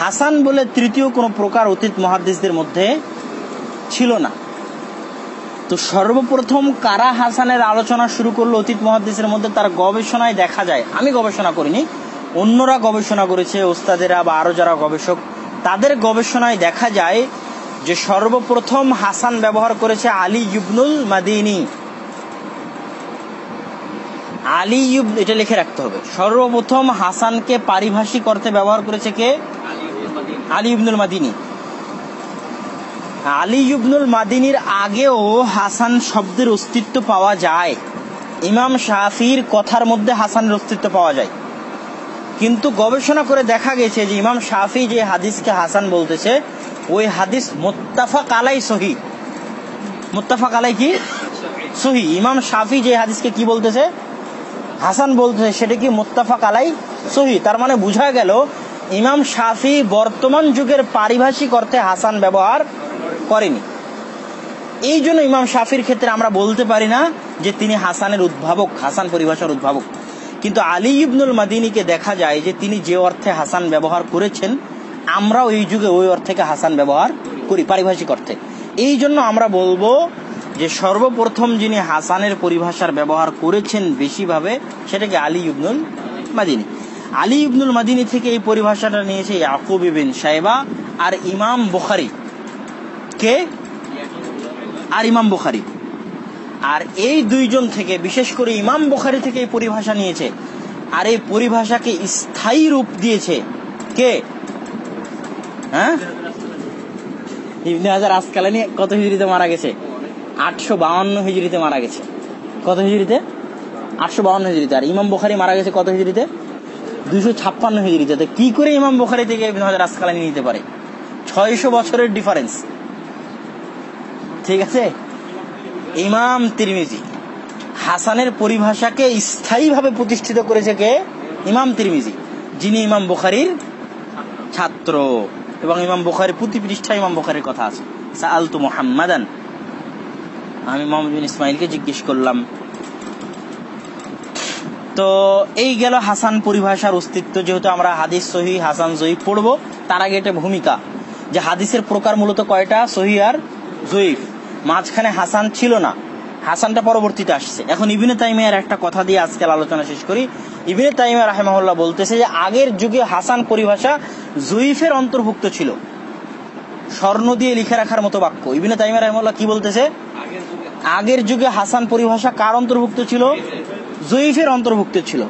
হাসান বলে তৃতীয় কোনো প্রকার অতীত মহাদ্দিসদের মধ্যে ছিল না। তো সর্বপ্রথম কারা হাসানের আলোচনা শুরু করল অতীত মহাদ্দিসের মধ্যে তার গবেষণায় দেখা যায়। আমি গবেষণা করিনি। অন্যরা গবেষণা করেছে, ওস্তাদেরা বা আরও যারা গবেষক, তাদের গবেষণায় দেখা যায় যে সর্বপ্রথম হাসান ব্যবহার করেছে আলী ইবনুল মাদিনী। আলী ইব এটা লিখে রাখতে হবে। সর্বপ্রথম হাসানকে পারিভাষিক অর্থে ব্যবহার করেছে কে? আলী ইবনুল মাদিনী। আলী ইবনুল মাদিনীর আগেও হাসান শব্দের অস্তিত্ব পাওয়া যায়। ইমাম শাফির কথার মধ্যে হাসানের অস্তিত্ব পাওয়া যায়। কিন্তু গবেষণা করে দেখা গেছে যে ইমাম শাফি যে হাদিসকে হাসান বলতেছে ওই হাদিস মোত্তাফাক আলাই সহি। মোত্তাফাক আলাই কি? সহি। ইমাম শাফি যে হাদিসকে কি বলতেছে? হাসান বলতেছে, সেটা কি মোত্তাফাক আলাই সহি? তার মানে বোঝা গেল, ইমাম শাফি বর্তমান যুগের পারিভাষিক অর্থে হাসান ব্যবহার করেনি। এই জন্য ইমাম শাফির ক্ষেত্রে আমরা বলতে পারি না যে তিনি হাসানের উদ্ভাবক, হাসান পরিভাষার উদ্ভাবক। কিন্তু আলী ইবনুল মাদিনীকে দেখা যায় যে তিনি যে অর্থে হাসান ব্যবহার করেছেন আমরাও এই যুগে ওই অর্থেকে হাসান ব্যবহার করি, পারিভাষিক অর্থে। এই জন্য আমরা বলব যে সর্বপ্রথম যিনি হাসানের পরিভাষার ব্যবহার করেছেন বেশিভাবে সেটাকে আলী ইবনুল মাদিনী। আলী ইবনুল মাদিনী থেকে এই পরিভাষাটা নিয়েছে ইয়াকুব ইবিন সাহেবা আর ইমাম বুখারি কে? আর ইমাম বুখারি। আর এই দুইজন থেকে, বিশেষ করে ইমাম বুখারি থেকে এই পরিভাষা নিয়েছে। আর এই পরিভাষাকে স্থায়ী রূপ দিয়েছে কে? হ্যাঁ? ইবনে হাজার আসকালানি কত হিজড়িতে মারা গেছে? আটশো বাউন্ন হিজড়িতে মারা গেছে। কত হিজড়িতে আটশো বাউন্ন হিজড়িতে আর ইমাম বুখারি মারা গেছে কত হিজড়িতে দুইশো ছাপ্পান্ন হিজড়িতে তো কি করে ইমাম বুখারি থেকে ইবনে হাজার আসকালানি নিতে পারে? ছয়শো বছরের ডিফারেন্স ঠিক আছে? ইমাম তিরমিজি হাসানের পরিভাষাকে স্থায়ীভাবে প্রতিষ্ঠিত করেছে কে? ইমাম তিরমিজি, যিনি ইমাম বুখারির ছাত্র। এবং ইমাম বুখারির প্রতি পৃষ্ঠায় ইমাম বুখারির কথা আছে। সাআলতু মুহাম্মাদান। আমি মোহাম্মদ বিন ইসমাইলকে জিজ্ঞেস করলাম। তো এই গেল হাসান পরিভাষার অস্তিত্ব, যেহেতু আমরা হাদিস সহি, হাসান জয়ীফ পড়ব, তার আগে এটা ভূমিকা, যে হাদিসের প্রকার মূলত কয়টা? সহি আর জয়ীফ। মাঝখানে হাসান ছিল না। হাসানটা পরবর্তীতে আসছে। এখন ইবিনে তাইমিয়ার একটা কথা দিয়ে আজকাল আলোচনা শেষ করি। ইবিনে তাইমিয়া রাহেমাহুল্লাহ বলতেছে যে, আগের যুগে হাসান পরিভাষা জয়ীফের অন্তর্ভুক্ত ছিল। স্বর্ণ দিয়ে লিখে রাখার মতো বাক্য। ইবিনে তাইমিয়া রাহেমাহুল্লাহ কি বলতেছে? আগের যুগে হাসান পরিভাষা কার অন্তর্ভুক্ত ছিল? জয়ীফের অন্তর্ভুক্ত ছিল।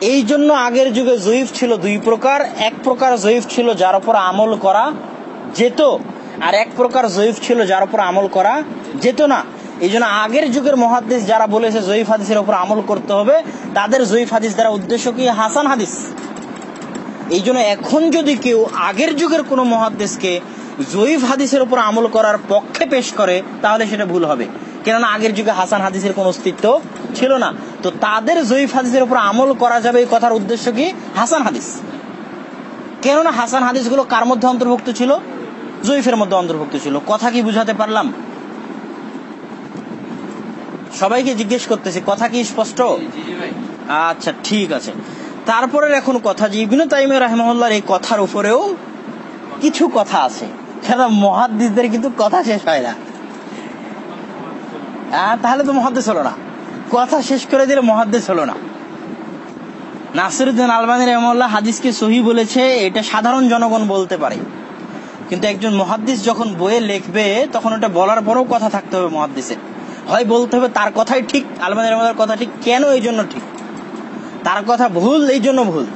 এই জন্য আগের যুগে জয়ীফ ছিল দুই প্রকার। এক প্রকার জয়ীফ ছিল যার উপর আমল করা যেত, আর এক প্রকার জয়ীফ ছিল যার উপর আমল করা যেত না। এই জন্য আগের যুগের মহাদ্দেশ যারা বলেছে জয়ীফ হাদিসের উপর আমল করতে হবে, তাদের জয়ীফ হাদিস দ্বারা উদ্দেশ্য কি? হাসান হাদিস। এই জন্য এখন যদি কেউ আগের যুগের কোনো মহাদ্দেশকে জয়ীফ হাদিসের উপর আমল করার পক্ষে পেশ করে, তাহলে সেটা ভুল হবে। কেননা আগের যুগে হাসান হাদিসের কোনো অস্তিত্ব ছিল না। তো তাদের জয়ীফ হাদিসের উপর আমল করা যাবে এই কথার উদ্দেশ্য কি? হাসান হাদিস। কেননা হাসান হাদিসগুলো কার মধ্যে অন্তর্ভুক্ত ছিল? জয়ীফের মধ্যে অন্তর্ভুক্ত ছিল। কথা কি বুঝাতে পারলাম? সবাইকে জিজ্ঞেস করতেছি কথা কি স্পষ্ট? আচ্ছা ঠিক আছে। তারপরে এখন কথা যে ইবনু তাইমিয়া রাহিমাহুল্লাহর এই কথার উপরেও কিছু কথা আছে। কেন মহাদ্দিসদের কিন্তু কথা শেষ হয় না। তাহলে তো মহাদ্দেশ হলো না। কথা শেষ করে দিলে মহাদ্দেশ হলো না। নাসিরুদ্দিন আলবানী রহমল্লাহ হাদিসকে সহি বলেছে এটা সাধারণ জনগণ বলতে পারে। কিন্তু একজন মহাদ্দিস যখন বইয়ে লিখবে তখন ওটা বলার পরেও কথা থাকতে হবে মহাদ্দিসের। হয় বলতে হবে তার কথাই ঠিক আলবানী রহমল্লার কথা ঠিক, কেন এই জন্য ঠিক? তার কথা ভুল, এই জন্য ভুল।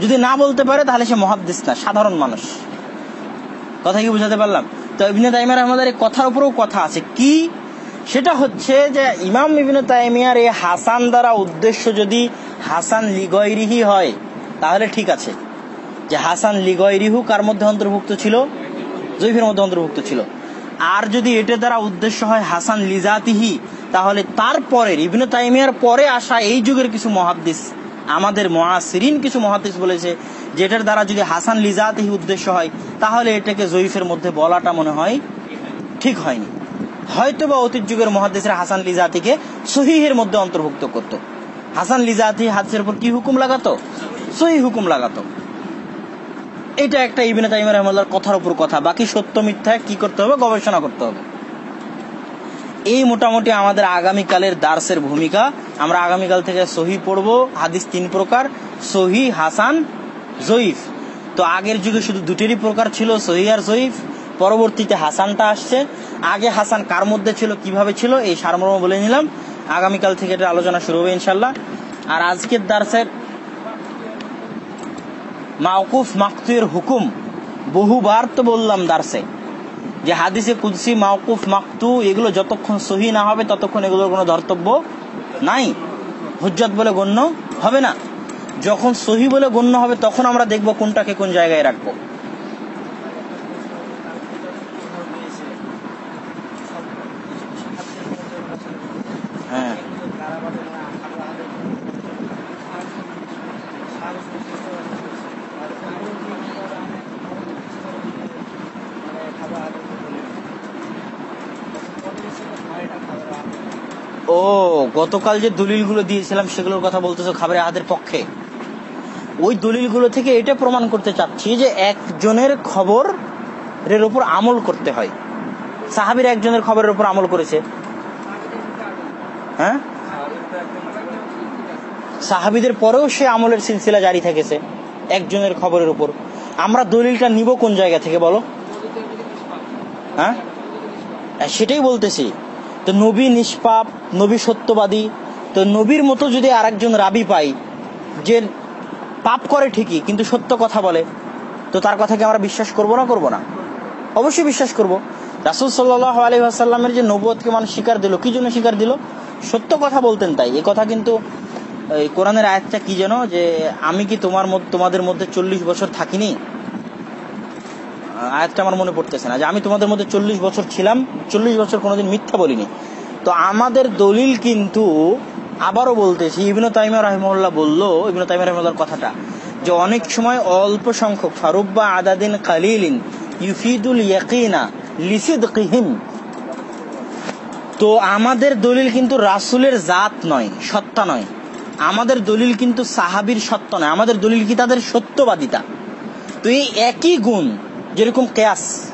যদি না বলতে পারে, তাহলে সে মহাদ্দিস না, সাধারণ মানুষ। কথা কি বুঝাতে পারলাম? তো ইবনে তাইমিয়া রহমদের এই কথার উপরেও কথা আছে। কি? সেটা হচ্ছে যে ইমাম ইবনে তাইমিয়ার এই হাসান দ্বারা উদ্দেশ্য যদি হাসান লিগয়রিহি হয়, তাহলে ঠিক আছে। যে হাসান লিগয়রিহু কার মধ্যে অন্তর্ভুক্ত ছিল? জৈফের মধ্যে অন্তর্ভুক্ত ছিল। আর যদি এটা দ্বারা উদ্দেশ্য হয় হাসান লিজাতিহি, তাহলে তারপরের ইবনে তাইমিয়ার পরে আসা এই যুগের কিছু মহাদ্দিস, আমাদের মহাসিরিন কিছু মহাদ্দিস বলেছে, যেটার দ্বারা যদি হাসান লিজাতিহি উদ্দেশ্য হয়, তাহলে এটাকে জয়ীফের মধ্যে বলাটা মনে হয় ঠিক হয়নি। হয়তো বা অতীত যুগের মহাদেশের হাসান লিজাতিকে সহিহের মধ্যে অন্তর্ভুক্ত করত। হাসান লিজাতি হাদিসের উপর কি হুকুম লাগাতো? সহি হুকুম লাগাতো। এটা একটা ইবিনে তাইমিয়া রহমাল্লাহর কথার উপর কথা। বাকি সত্য, মিথ্যা, কি করতে হবে? গবেষণা করতে হবে। এই মোটামুটি আমাদের আগামীকালের দার্সের ভূমিকা। আমরা আগামীকাল থেকে সহি পড়ব, হাদিস তিন প্রকার, সহি, হাসান, জয়ীফ। তো আগের যুগে শুধু দুটেরই প্রকার ছিল, সহি আর জয়ীফ। পরবর্তীতে হাসানটা আসছে। আগে হাসান কার মধ্যে ছিল, কীভাবে ছিল, এই সারমর্ম বলে নিলাম। আগামীকাল থেকে এটা আলোচনা শুরু হবে ইনশাল্লাহ আর আজকের দার্সের মাওকুফ মাকতুয়ের হুকুম বহুবার তো বললাম দার্সে। যে হাদিসে কুদসি, মাওকুফ, মাকতু, এগুলো যতক্ষণ সহি না হবে, ততক্ষণ এগুলোর কোনো ধর্তব্য নাই। হুজ্জত বলে গণ্য হবে না। যখন সহি বলে গণ্য হবে, তখন আমরা দেখব কোনটাকে কোন জায়গায় রাখব হ্যাঁ ও গতকাল যে দলিলগুলো দিয়েছিলাম সেগুলোর কথা বলতেছো খাবারের হাতের পক্ষে। ওই দলিলগুলো থেকে এটা প্রমাণ করতে চাচ্ছি যে একজনের খবরের উপর আমল করতে হয়। সাহাবির একজনের খবরের উপর আমল করেছে। হ্যাঁ? সাহাবিদের পরেও সে আমলের সিলসিলা জারি থেকেছে একজনের খবরের উপর। আমরা দলিলটা নিব কোন জায়গা থেকে বলো? হ্যাঁ, সেটাই বলতেছি। তো নবী নিষ্পাপ, নবী সত্যবাদী। তো নবীর মতো যদি আরেকজন রাবি পাই, যে পাপ করে ঠিকই, কিন্তু সত্য কথা বলে, তো তার কথাকে আমরা বিশ্বাস করব না করব না? অবশ্যই বিশ্বাস করব। রাসুল সাল্লাহ আলী আসাল্লামের যে নবুয়তকে মানুষ স্বীকার দিল, কি জন্য স্বীকার দিল? সত্য কথা বলতেন তাই। এ কথা কিন্তু কোরআনের আয়াতটা কি যেন, যে আমি কি তোমার তোমাদের মধ্যে চল্লিশ বছর থাকিনি? আয়াতটা আমার মনে পড়তেছে না, যে আমি তোমাদের মধ্যে চল্লিশ বছর ছিলাম, চল্লিশ বছর কোনোদিন মিথ্যা বলিনি। তো আমাদের দলিল কিন্তু আবারও বলতেছি, ইবনু তাইমা রহমুল্লাহ বলল, ইবনু তাইমা রহমুল্লাহর কথাটা, যে অনেক সময় অল্প সংখ্যক ফারুব্বা আদাদিন কালিলিন ইউফিদুল ইয়াকিনা লিসিদ কিহিম তো আমাদের দলিল কিন্তু রাসুলের জাত নয়, সত্তা নয়। আমাদের দলিল কিন্তু সাহাবির সত্য নয়, আমাদের দলিল কি তাদের সত্যবাদিতা? তো এই একই গুণ যেরকম কেয়াস।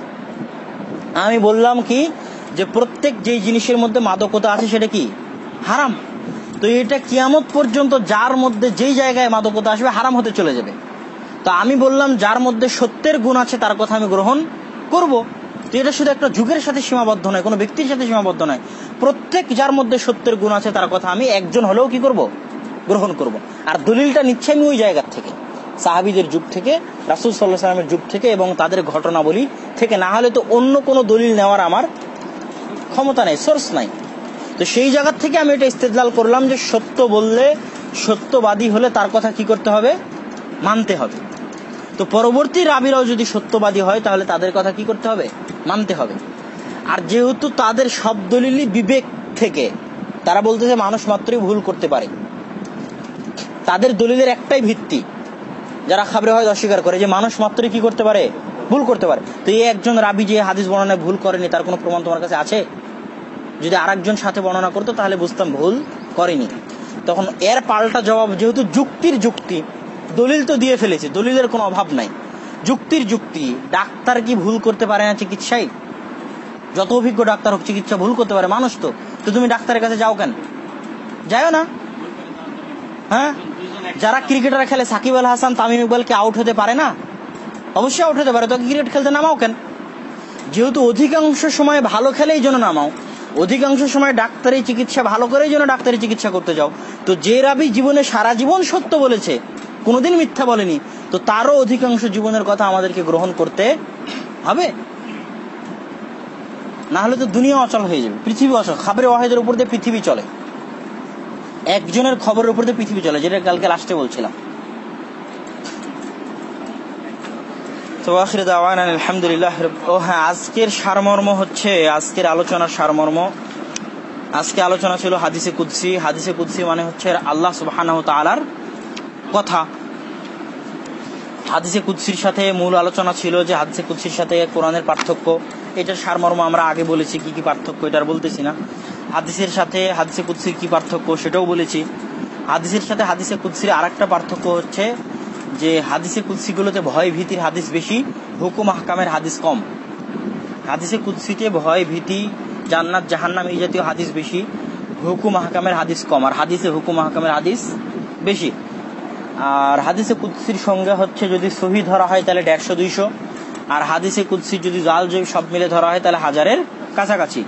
আমি বললাম কি, যে প্রত্যেক যেই জিনিসের মধ্যে মাদকতা আছে সেটা কি? হারাম। তো এটা কিয়ামত পর্যন্ত যার মধ্যে যেই জায়গায় মাদকতা আসবে, হারাম হতে চলে যাবে। তো আমি বললাম, যার মধ্যে সত্যের গুণ আছে, তার কথা আমি গ্রহণ করব। তো এটা শুধু একটা যুগের সাথে সীমাবদ্ধ নয়, কোনো ব্যক্তির সাথে সীমাবদ্ধ নয়। প্রত্যেক যার মধ্যে সত্যের গুণ আছে, তার কথা আমি একজন হলেও কি করব? গ্রহণ করব। আর দলিলটা নিচ্ছে আমি ওই জায়গার থেকে। সাহাবিদের যুগ থেকে, রাসুল সাল্লাহ সাল্লামের যুগ থেকে এবং তাদের ঘটনাবলী থেকে, না হলে তো অন্য কোনো দলিল নেওয়ার আমার ক্ষমতা নেই সোর্স নাই। তো সেই জায়গার থেকে আমি এটা ইস্তেদলাল করলাম যে সত্য বললে, সত্যবাদী হলে তার কথা কি করতে হবে? মানতে হবে। তো পরবর্তী রাবিরাও যদি সত্যবাদী হয়, তাহলে তাদের কথা কি করতে হবে? মানতে হবে। আর যেহেতু তাদের সব দলিলই বিবেক থেকে, তারা বলতেছে মানুষ মাত্রই ভুল করতে পারে। তাদের দলিলের একটাই ভিত্তি যারা খাবরে হয় অস্বীকার করে, যে মানুষ মাত্রই কি করতে পারে? ভুল করতে পারে। তো এই একজন রাবি যে হাদিস বর্ণনায় ভুল করেনি, তার কোনো প্রমাণ তোমার কাছে আছে? যদি আরেকজন সাথে বর্ণনা করতো, তাহলে বুঝতাম ভুল করেনি। তখন এর পাল্টা জবাব, যেহেতু যুক্তির যুক্তি, দলিল তো দিয়ে ফেলেছে, দলিলের কোনো অভাব নাই। যুক্তির যুক্তি, ডাক্তার কি ভুল করতে পারে না চিকিৎসায়? যত অভিজ্ঞ ডাক্তার হোক, চিকিৎসা ভুল করতে পারে, মানুষ তো। তো তুমি ডাক্তারের কাছে যাও কেন? যাও না। হ্যাঁ? যারা ক্রিকেটার খেলে সাকিব আল হাসান, তামিম ইকবালকে আউট হতে পারে না? অবশ্যই আউট হতে পারে তোকে ক্রিকেট খেলতে নামাও কেন? যেহেতু অধিকাংশ সময় ভালো খেলে এই জন্য নামাও, অধিকাংশ সময় ডাক্তারি চিকিৎসা ভালো করেই জন্য ডাক্তারি চিকিৎসা করতে যাও, তো যে রাবি জীবনে সারা জীবন সত্য বলেছে, কোনোদিন মিথ্যা বলেনি, তো তারও অধিকাংশ জীবনের কথা আমাদেরকে গ্রহণ করতে হবে। না হলে তো দুনিয়া অচল হয়ে যাবে, পৃথিবী অচল খাবারের ওয়াহেদের উপর দিয়ে পৃথিবী চলে। একজনের খবরের উপর দিয়ে পৃথিবী চলে, যেটা কালকে লাস্টে বলছিলাম। তো আখির দাওয়ান আলহামদুলিল্লাহ ও হ্যাঁ আজকের সারমর্ম হচ্ছে, আজকের আলোচনার সারমর্ম। আজকে আলোচনা ছিল হাদিসে কুদ্সি। হাদিসে কুদ্সি মানে হচ্ছে আল্লাহ সুবহানাহু তাআলার কথা। হাদিসে কুদ্সির সাথে মূল আলোচনা ছিল যে হাদিসে কুদ্সির সাথে কোরআনের পার্থক্য। এটার সারমর্ম আমরা আগে বলেছি, কি কি পার্থক্য এটা আর বলতেছি না। হাদিসের সাথে হাদিসে কুদ্সির কি পার্থক্য সেটাও বলেছি। হাদিসের সাথে হাদিসে কুদ্সির আর একটা পার্থক্য হচ্ছে যে হাদিসে কুদ্সিগুলোতে ভয় ভীতির হাদিস বেশি, হুকুম হাকামের হাদিস কম। হাদিসে কুদ্সিতে ভয় ভীতি, জান্নাত, জাহান্নাম এই জাতীয় হাদিস বেশি, হুকুম হাকামের হাদিস কম, আর হাদিসে হুকুম হাকামের হাদিস বেশি। আর হাদিসে কুদ্সির সঙ্গে হচ্ছে যদি সহি ধরা হয় তাহলে দেড়শো, দুইশো, আর হাদিসে কুদ্সির যদি জাল জয় সব মিলে ধরা হয় তাহলে হাজারের কাছাকাছি।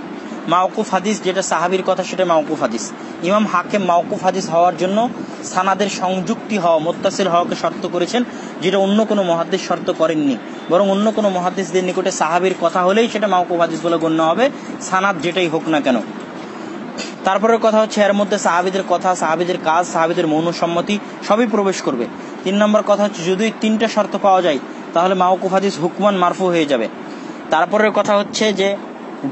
মাওকুফ হাদিস, যেটা সাহাবির কথা, সেটা মাওকুফ হাদিস। ইমাম হাকিম মাওকুফ হাদিস হওয়ার জন্য সানাদের সংযুক্তি হওয়া মোত্তাসির হওয়াকে শর্ত করেছেন, যেটা অন্য কোনো মহাদ্দেশ শর্ত করেননি। বরং অন্য কোনো মহাদ্দেশদের নিকটে সাহাবির কথা হলেই সেটা মাওকুফ হাদিস বলে গণ্য হবে, সানাদ যেটাই হোক না কেন। তারপরের কথা হচ্ছে, এর মধ্যে সাহাবিদের কথা, সাহাবিদের কাজ, সাহাবিদের মৌনসম্মতি, সবই প্রবেশ করবে। তিন নম্বর কথা হচ্ছে, যদি তিনটা শর্ত পাওয়া যায়, তাহলে মাওকুফ হাদিস হুকমান মারফু হয়ে যাবে। তারপরের কথা হচ্ছে যে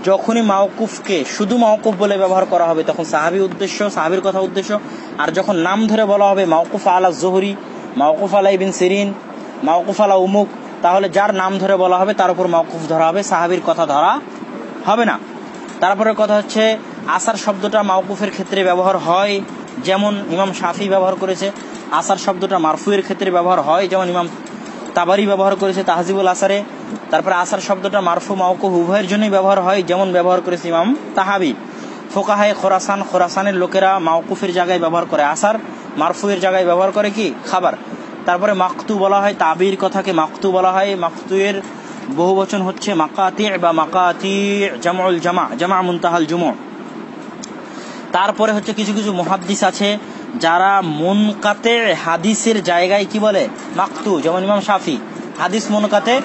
যখনই মাওকুফকে শুধু মাওকুফ বলে ব্যবহার করা হবে, তখন সাহাবি উদ্দেশ্য, সাহাবির কথা উদ্দেশ্য, আর যখন নাম ধরে বলা হবে মাওকুফ আলা জোহরি, মাওকুফ আলা ইবিন সিরিন, মাওকুফ আলা উমুক, তাহলে যার নাম ধরে বলা হবে তার উপর মাওকুফ ধরা হবে, সাহাবির কথা ধরা হবে না। তারপরে কথা হচ্ছে, আসার শব্দটা মাওকুফের ক্ষেত্রে ব্যবহার হয়, যেমন ইমাম শাফি ব্যবহার করেছে, আসার শব্দটা মারফুয়ের ক্ষেত্রে ব্যবহার হয়, যেমন ইমাম তাবারি ব্যবহার করেছে তাহজিবুল আসারে। তারপরে আসার শব্দটা মারফু, মাওকুফ উভয়ের জন্যই ব্যবহার হয়, যেমন ব্যবহার করেছে ইমাম তাহাবি। ফোকাহায় খোরাসান, খোরাসানের লোকেরা মাওকুফের জায়গায় ব্যবহার করে। আসার মারফুয়ের জায়গায় ব্যবহার করে কি? খাবার। তারপরে মাকতু বলা হয়, তাবির কথাকে মাকতু বলা হয়। মাকতুয়ের বহু বচন হচ্ছে মাকাতি বা মাকাতি জামা জামা মুনতাহাল জুমু। তারপরে হচ্ছে কিছু কিছু মহাদ্দিস আছে যারা মুনকাতে হাদিসের জায়গায় কি বলে? মাকতু, যেমন ইমাম শাফি। হাদিস মনকাতে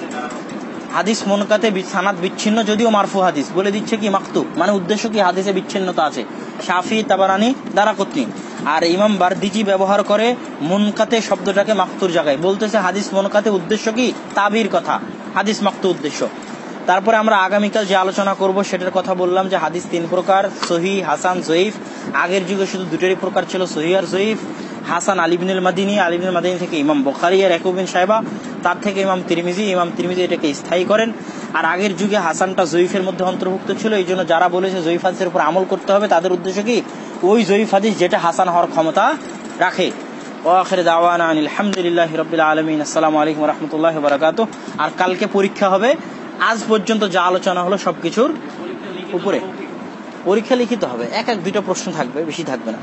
হাদিস মনকাতে সানাদ বিচ্ছিন্ন, যদিও মারফু হাদিস। বলে দিচ্ছে কি মাকতু? মানে উদ্দেশ্য কি? হাদিসে বিচ্ছিন্নতা আছে। শাফি, তাবারানি, দ্বারা কতনি। আর ইমাম বারদিজি ব্যবহার করে মুনকাতে শব্দটাকে মাকতুর জায়গায়। বলতেছে হাদিস মনকাতে উদ্দেশ্য কি? তাবির কথা। হাদিস মাকতু উদ্দেশ্য। তারপরে আমরা আগামীকাল যে আলোচনা করব, সেটার কথা বললাম যে হাদিস তিন প্রকার সহি হাসান, জয়ীফ। আগের যুগে শুধু দুটোরই প্রকার ছিল সহি আর জয়ীফ। হাসান আলিবিনুল মাদিনী আলিবিনুল মাদিনী থেকে ইমাম বখারি আর একুবিন সাহেবা তার থেকে ইমাম তিরমিজি। ইমাম তিরমিজি এটাকে স্থায়ী করেন। আর আগের যুগে হাসানটা জয়ীফের মধ্যে অন্তর্ভুক্ত ছিল, এই জন্য যারা বলেছে জয়ীফ হাদিসের উপর আমল করতে হবে, তাদের উদ্দেশ্য কি? ওই জয়ীফ হাদিস যেটা হাসান হওয়ার ক্ষমতা রাখে। ওয়াখির দাওয়ানা আনিল হামদুলিল্লাহ রবিল আলমিন। আসসালামু আলাইকুম রহমতুল্লাহ বারাকাত আর কালকে পরীক্ষা হবে আজ পর্যন্ত যা আলোচনা হলো সবকিছুর উপরে। পরীক্ষা লিখিত হবে এক এক দুইটা প্রশ্ন থাকবে, বেশি থাকবে না